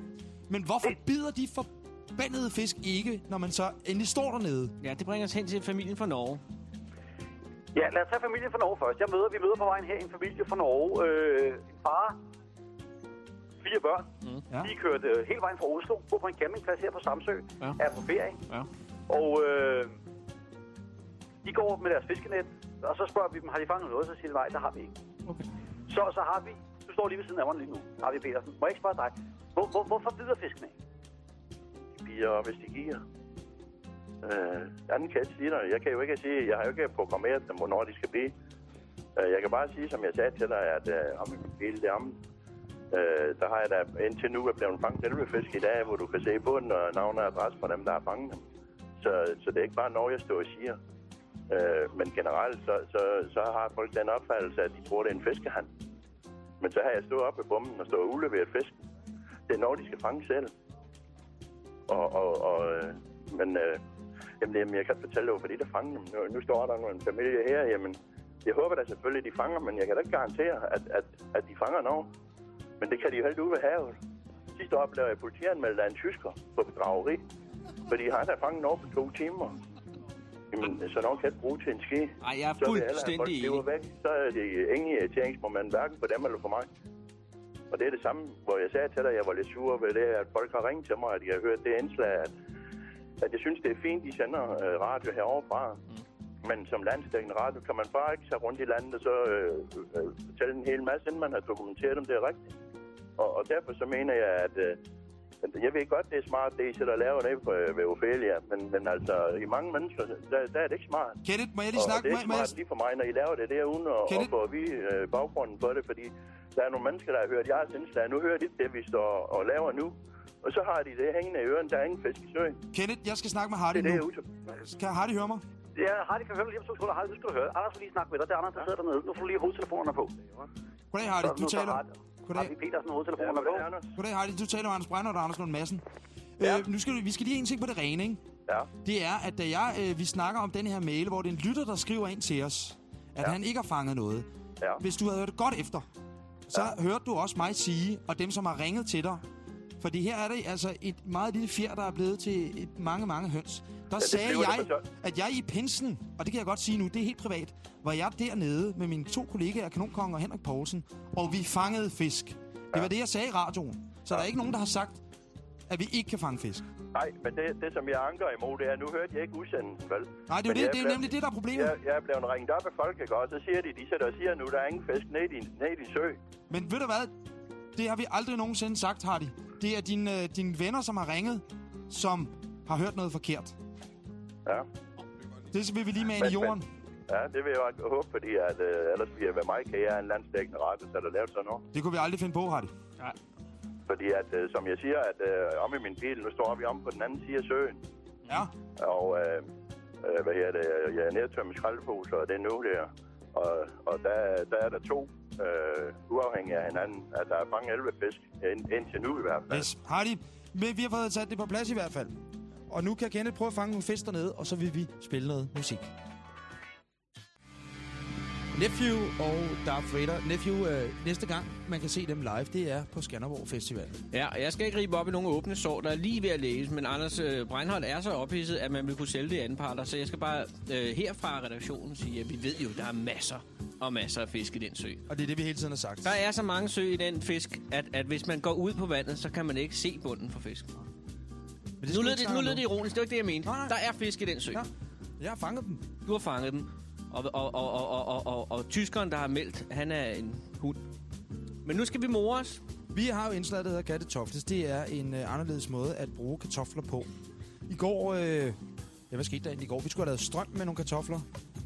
Men hvorfor bider de forbandede fisk ikke, når man så endelig står dernede? Ja, det bringer os hen til familien fra Norge. Ja, lad os tage familien fra Norge først. Jeg møder, vi møder på vejen her en familie fra Norge. Øh, en far, fire børn. Mm. Ja. De er kørt øh, hele vejen fra Oslo, bor på en campingplads her på Samsø, Ja. er på ferie. Ja. Og øh, de går med deres fiskenet, og så spørger vi dem, har de fanget noget? Så siger de, nej, det har vi ikke. Okay. Så, så har vi, du står lige ved siden af mig lige nu, har vi Petersen. Må jeg ikke spørge dig, hvor, hvor, hvorfor bider fisken af? De bider, hvis de giver. Øh, anden kan jeg sige dig. Jeg kan jo ikke sige, jeg har jo ikke programmeret dem, hvornår de skal blive. Øh, jeg kan bare sige, som jeg sagde til dig, at øh, om hele det om, øh, der har jeg da indtil nu er blevet fanget 11 fisk i dag, hvor du kan se bunden og navn og adresse på dem, der har fanget dem. Så, så det er ikke bare noget, jeg står og siger. Øh, men generelt, så, så, så har folk den opfattelse, at de tror, det er en fiskehand. Men så har jeg stået oppe i bomben og stået og udleveret fisken. Det er noget, de skal fange selv. Og, og, og, øh, men øh, jamen, jamen, jeg kan ikke fortælle dig, fordi der fanger dem. Nu, nu står der en familie her, jamen, jeg håber da selvfølgelig, at de fanger, men jeg kan da ikke garantere, at, at, at de fanger noget. Men det kan de jo helt ude ved havet. Sidste år blev jeg politianmeldt af en tysker på bedrageri, fordi han har fanget noget på to timer. Jamen, så nogen kan bruge til en ski. Ej, jeg er fuldstændig enig. væk. Så er det ingen irriteringsmoment, hverken for dem eller for mig. Og det er det samme, hvor jeg sagde til dig, at jeg var lidt sur ved det, at folk har ringet til mig, at de har hørt det indslag, at, at jeg synes, det er fint, de sender øh, radio heroverfra. Mm. Men som landsdækkende radio kan man bare ikke tage rundt i landet og så øh, øh, fortælle en hel masse, inden man har dokumenteret, om det er rigtigt. Og, og derfor så mener jeg, at øh, jeg ved godt, det er smart, det I sidder og laver det på, øh, ved Ophelia, men, men altså, i mange mennesker, der, der er det ikke smart. Kenneth, må jeg lige snakke og det er med- smart med- lige for mig, når I laver det der, uden at, at få vide øh, baggrunden for det, fordi der er nogle mennesker, der har hørt jeres indslag. Nu hører de det, vi står og laver nu. Og så har de det hængende i øren, der er ingen fisk i søen. Kenneth, jeg skal snakke med Hardy Det er det, nu. jeg er ude Kan Hardy høre mig? Ja, Hardy kan høre mig lige om to sekunder. Hardy, nu skal du høre. Anders vil lige snakke med dig. Det er Anders, der sidder dernede. Nu får du lige hovedtelefonerne på. Goddag, Hardy. Du taler... Hardy- Goddag. Hardy Petersen hovedtelefonerne på. Goddag, Hardy. Du taler med Anders Brænder og Anders Lund Madsen. Ja. Øh, nu skal vi, vi skal lige en ting på det rene, ikke? Ja. Det er, at da jeg, øh, vi snakker om den her mail, hvor det er en lytter, der skriver ind til os, at ja. han ikke har fanget noget. Ja. Hvis du havde hørt godt efter, så ja. hørte du også mig sige, og dem, som har ringet til dig, fordi her er det altså et meget lille fjer, der er blevet til et mange, mange høns. Der det sagde jeg, at jeg i pinsen, og det kan jeg godt sige nu, det er helt privat, var jeg dernede med mine to kollegaer, Kanonkong og Henrik Poulsen, og vi fangede fisk. Det var det, jeg sagde i radioen. Så der er ikke nogen, der har sagt, at vi ikke kan fange fisk. Nej, men det, det, som jeg anker imod, det er, nu hørte jeg ikke udsendelsen, vel? Nej, det er det, det er blev- nemlig det, der er problemet. Jeg, jeg er blevet ringet op af folk, ikke? Og så siger de, de sætter og siger nu, der er ingen fisk ned i ned i sø. Men ved du hvad? Det har vi aldrig nogensinde sagt, Hardy. Det er dine, øh, dine venner, som har ringet, som har hørt noget forkert. Ja. Det vil vi lige med ind i jorden. Ja, det vil jeg jo håbe, fordi at, øh, ellers bliver ved mig, kan jeg en landsdækkende radio, så der lavet sådan noget. Det kunne vi aldrig finde på, Hardy. Ja. Fordi at, øh, som jeg siger, at øh, om i min bil, nu står vi om på den anden side af søen. Ja. Og øh, øh, hvad her det, jeg er nedtømt skraldeposer, og det er nu der. Og, og der, der er der to, øh, uafhængige af hinanden, at der er fanget 11 fisk, ind, indtil nu i hvert fald. Yes. Hardy, men vi har fået sat det på plads i hvert fald. Og nu kan Kenneth prøve at fange nogle fisk dernede, og så vil vi spille noget musik. Nephew og Darth Vader. Nephew, øh, næste gang man kan se dem live, det er på Skanderborg Festival. Ja, og jeg skal ikke ribe op i nogle åbne sår, der er lige ved at lægges, men Anders øh, Breinholt er så ophidset, at man vil kunne sælge det i anden parter, så jeg skal bare øh, her fra redaktionen sige, at vi ved jo, der er masser og masser af fisk i den sø. Og det er det, vi hele tiden har sagt. Der er så mange sø i den fisk, at, at hvis man går ud på vandet, så kan man ikke se bunden for fisk. Men Nu lød, det, nu lød det ironisk, det var ikke det, jeg mente. Der er fisk i den sø. Ja. Jeg har fanget dem. Du har fanget dem. Og, og, og, og, og, og, og, og tyskeren, der har meldt, han er en hund. Men nu skal vi more os. Vi har jo indslaget, der hedder Kattetoftes. Det er en øh, anderledes måde at bruge kartofler på. I går... Øh, ja, hvad skete der egentlig i går? Vi skulle have lavet strøm med nogle kartofler.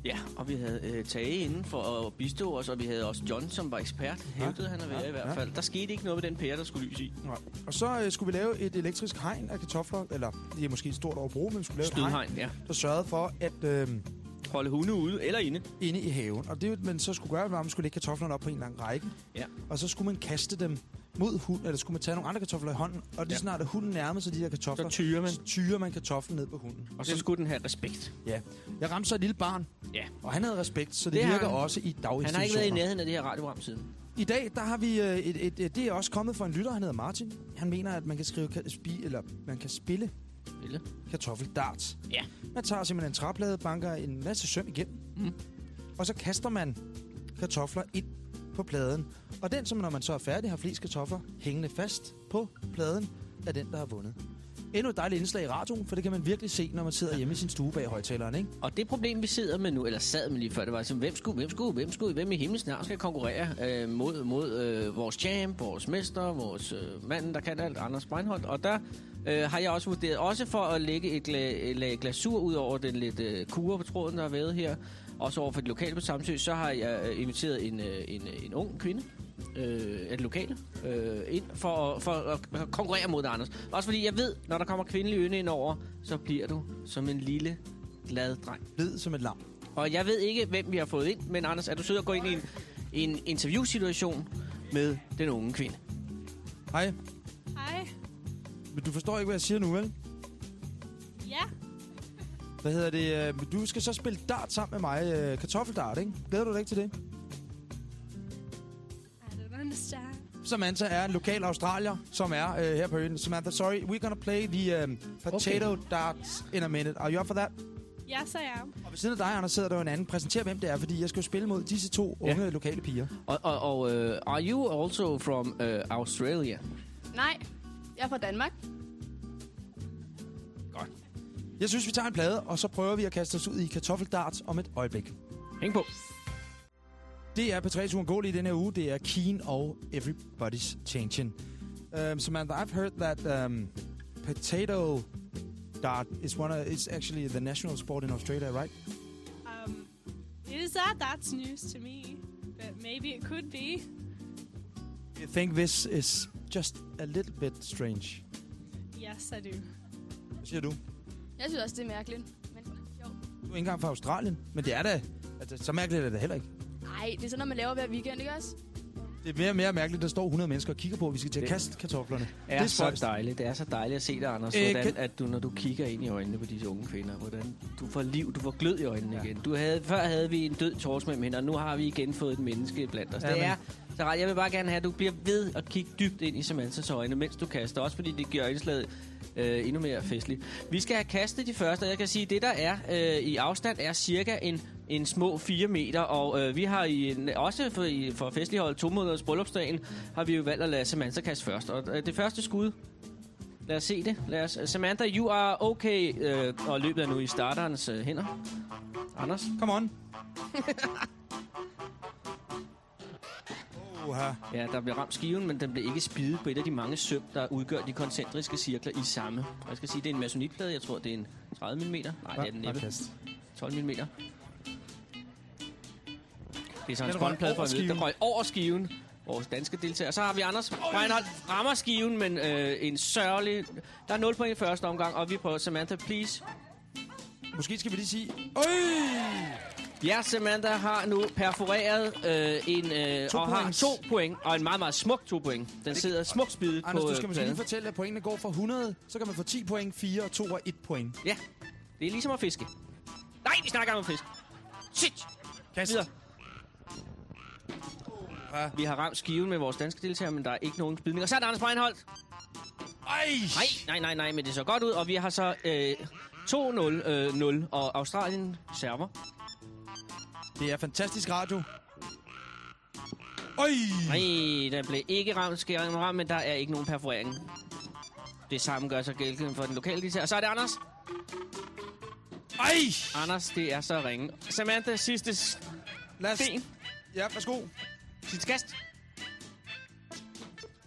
Ja, og vi havde øh, Tage inden for at bistå os, og vi havde også John, som var ekspert. Hævdede han at være Ja, i hvert ja. fald. Der skete ikke noget med den pære, der skulle lys i. Nej. Og så øh, skulle vi lave et elektrisk hegn af kartofler. Eller, det er måske et stort overbrug, men vi skulle lave et Stødhegn, ja. der sørgede for at... Øh, Holde hunde ude eller inde. Inde i haven. Og det, man så skulle gøre, var, at man skulle lægge kartoflerne op på en lang række. Ja. Og så skulle man kaste dem mod hunden, eller skulle man tage nogle andre kartofler i hånden, og lige Ja. snart at hunden nærmede sig de her kartofler, Så tyrer man. så tyrer man kartoflen ned på hunden. Og så skulle den have respekt. Ja. Jeg ramte så et lille barn, Ja. og han havde respekt, så det, Det virker han. også i daginstitutioner. Han har ikke været i nærheden af det her radioprogram siden. I dag, der har vi øh, et, et, et, det er også kommet fra en lytter, han hedder Martin. Han mener, at man kan skrive spi, eller man kan spille Spille? kartoffeldarts. Ja. Man tager simpelthen en træplade, banker en masse søm igennem, Mm. og så kaster man kartofler ind på pladen. Og den, som når man så er færdig, har flest kartofler hængende fast på pladen, er den, der har vundet. Endnu et dejligt indslag i radioen, for det kan man virkelig se, når man sidder hjemme i sin stue bag højtaleren, ikke? Og det problem, vi sidder med nu, eller sad med lige før, det var sådan, hvem skulle, hvem skulle, hvem skulle, hvem i himlens navn skal konkurrere øh, mod, mod øh, vores champ, vores mester, vores øh, mand, der kan alt, Anders Breinholt. Og der øh, har jeg også vurderet, også for at lægge et, gla, et lag glasur ud over den lidt øh, kure på tråden, der har været her, også over for de lokale på Samsø, så har jeg øh, inviteret en, øh, en, øh, en ung kvinde, øh, af det lokale, øh, ind for, for at konkurrere mod Anders. Også fordi jeg ved, når der kommer kvindelige øjne ind over, så bliver du som en lille, glad dreng. Blid som et lam. Og jeg ved ikke, hvem vi har fået ind, men Anders, er du sød at gå ind i en, en interviewsituation med den unge kvinde? Hej. Hej. Men du forstår ikke, hvad jeg siger nu, vel? Ja. Hvad hedder det? øh, Du skal så spille dart sammen med mig. øh, Kartoffeldart, ikke? Glæder du dig ikke til det? I don't understand. Samantha er en lokal australier, som er øh, her på øen. Samantha, sorry, we're gonna play the um, potato okay. darts in a minute. Are you up for that? Yes, I am. Og ved siden af dig, Anders, sidder der jo en anden. Præsenter, hvem det er, fordi jeg skal jo spille mod disse to Ja. unge lokale piger. Og, og, og uh, are you also from uh, Australia? Nej, jeg er fra Danmark. Jeg synes, vi tager en plade, og så prøver vi at kaste os ud i kartoffeldarts om et øjeblik. Hæng på. Det er P3's uundgåelige i denne her uge. Det er Keen og Everybody's Changing. Um, Samantha, I've heard that um, potato dart is one of, it's actually the national sport in Australia, right? Um, is that that's news to me, but maybe it could be. You think this is just a little bit strange? Yes, I do. Hvad siger du? Jeg synes også, det er mærkeligt. Men sjovt. Du er ikke engang fra Australien, men det er da... Altså, så mærkeligt er det heller ikke. Nej, det er sådan, når man laver hver weekend, ikke også? Det er mere og mere mærkeligt, der står 100 mennesker og kigger på, at vi skal til at kaste kartoflerne. er, det er så spøjst. dejligt. Det er så dejligt at se dig, Anders. Øh, Hvordan, kan- at du, når du kigger ind i øjnene på disse unge kvinder, hvordan du får liv, du får glød i øjnene ja. igen. Du havde, før havde vi en død torsmand med hende, og nu har vi igen fået et menneske blandt os. Ja, det men- er rart. Jeg vil bare gerne have, at du bliver ved at kigge dybt ind i Samanthas øjne, mens du kaster. Også fordi det gør indslaget øh, endnu mere festligt. Vi skal have kastet de første, og jeg kan sige, at det der er øh, i afstand er cirka en, en små 4 meter, og øh, vi har i en, også for, i, for festligholdet to måneders bryllupsdagen, har vi jo valgt at lade Samantha kaste først. Og øh, det første skud, lad os se det. Lad os, Samantha, you are okay, øh, og løbet er nu i starterens øh, hænder. Anders? Come on. Oha. Ja, der bliver ramt skiven, men den bliver ikke spidet på et af de mange søm, der udgør de koncentriske cirkler i samme. Jeg skal sige, det er en masonitplade. Jeg tror, det er en 30 mm. Nej, det er den næppe. kast. 12 mm. Det er så en spåndplade for at vide. Skiven. røg over skiven. Vores danske deltager. Så har vi Anders Reinhold. Rammer skiven, men øh, en sørgelig... Der er 0 point i første omgang, og vi er på Samantha, please. Måske skal vi lige sige... Øj! Ja, Samantha har nu perforeret øh, en, øh, To og har to point, og en meget, meget smuk to point. Den sidder smukt spidet Anders, på du skal øh, måske lige fortælle, at pointene går fra 100, så kan man få 10 point, 4 og 2 og 1 point. Ja, det er ligesom at fiske. Nej, vi snakker om fisk. Shit! Kast. Videre. Vi har ramt skiven med vores danske deltagere, men der er ikke nogen spidninger. Så er det Anders Breinholt. Ej! Nej, nej, nej, nej, men det så godt ud. Og vi har så øh, 2-0, øh, 0, og Australien server. Det er fantastisk radio. Øj! Nej, der blev ikke ramt skæringen ramt, men der er ikke nogen perforering. Det samme gør sig gældende for den lokale deltager. Og så er det Anders. Ej! Anders, det er så ringe. Samantha, sidste Lad os... sten. Ja, værsgo. Sidste kast.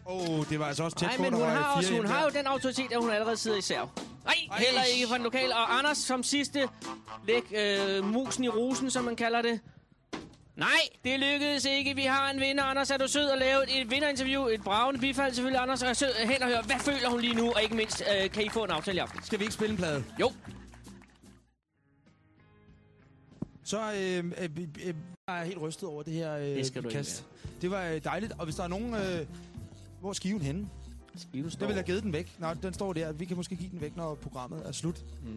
Åh, oh, det var altså også tæt Nej, på, men hun har, også, hun har jo den autoritet, at hun allerede sidder i serv. Nej, Ej. heller ikke fra den lokale. Og Anders som sidste, læg øh, musen i rosen, som man kalder det. Nej, det lykkedes ikke. Vi har en vinder. Anders, er du sød at lave et, et vinderinterview? Et bravende bifald selvfølgelig, Anders. Og sød hen og høre, hvad føler hun lige nu? Og ikke mindst, øh, kan I få en aftale i aften? Skal vi ikke spille en plade? Jo. Så øh, øh, øh, jeg er helt rystet over det her øh, Det skal du ikke kast. Det var øh, dejligt. Og hvis der er nogen... Øh, hvor er skiven henne? Skiven vil jeg give den væk. Nej, den står der. Vi kan måske give den væk, når programmet er slut. Mm.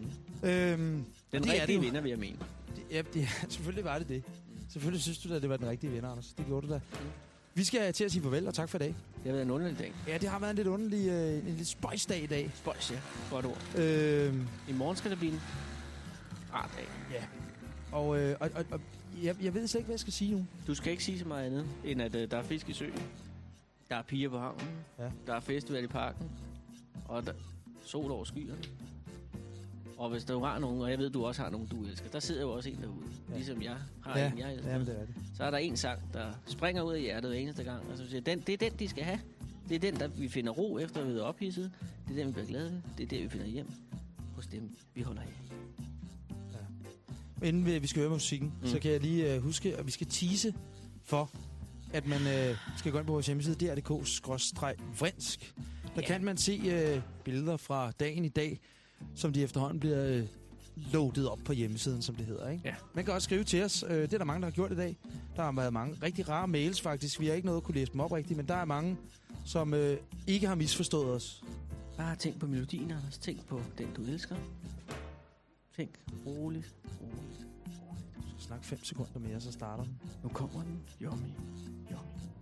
Øhm, Den det er rigtige det jo. vinder, vil jeg mene. Det, ja, det, selvfølgelig var det det. Selvfølgelig synes du da, det var den rigtige vinder, Anders. Det gjorde du da. Vi skal til at sige farvel, og tak for i dag. Det har været en underlig dag. Ja, det har været en lidt underlig, øh, en lidt spøjsdag i dag. Spøjs, ja. Godt ord. Øhm, I morgen skal det blive en rar dag. ja. Og, øh, og, og, og jeg, jeg ved slet ikke, hvad jeg skal sige nu. Du skal ikke sige så meget andet, end at øh, der er fisk i søen. Der er piger på havnen. Ja. Der er festival i parken. Og der sol over skyerne. Og hvis du har nogen, og jeg ved, du også har nogen, du elsker, der sidder jo også en derude. Ja. Ligesom jeg har Ja, en, jeg elsker. jamen, det er det. Så er der en sang, der springer ud af hjertet hver eneste gang. Og så siger, den, det er den, de skal have. Det er den, der vi finder ro efter at vi er ophidset. Det er den, vi bliver glade ved. Det er der, vi finder hjem. Hos dem, vi holder af. Inden vi, vi skal høre musikken, Mm. mm. så kan jeg lige øh, huske, at vi skal tease for, at man øh, skal gå ind på vores hjemmeside, drdk-vrinsk. Der Ja. kan man se øh, billeder fra dagen i dag, som de efterhånden bliver øh, loadet op på hjemmesiden, som det hedder. Ikke? Ja. Man kan også skrive til os. Øh, det er der mange, der har gjort i dag. Der har været mange rigtig rare mails, faktisk. Vi har ikke noget at kunne læse dem op rigtigt, men der er mange, som øh, ikke har misforstået os. Bare tænk på melodien, Anders. Tænk på den, du elsker. Tænk roligt, roligt snakke 5 sekunder mere, så starter den. Nu kommer den. Yummy. Yummy.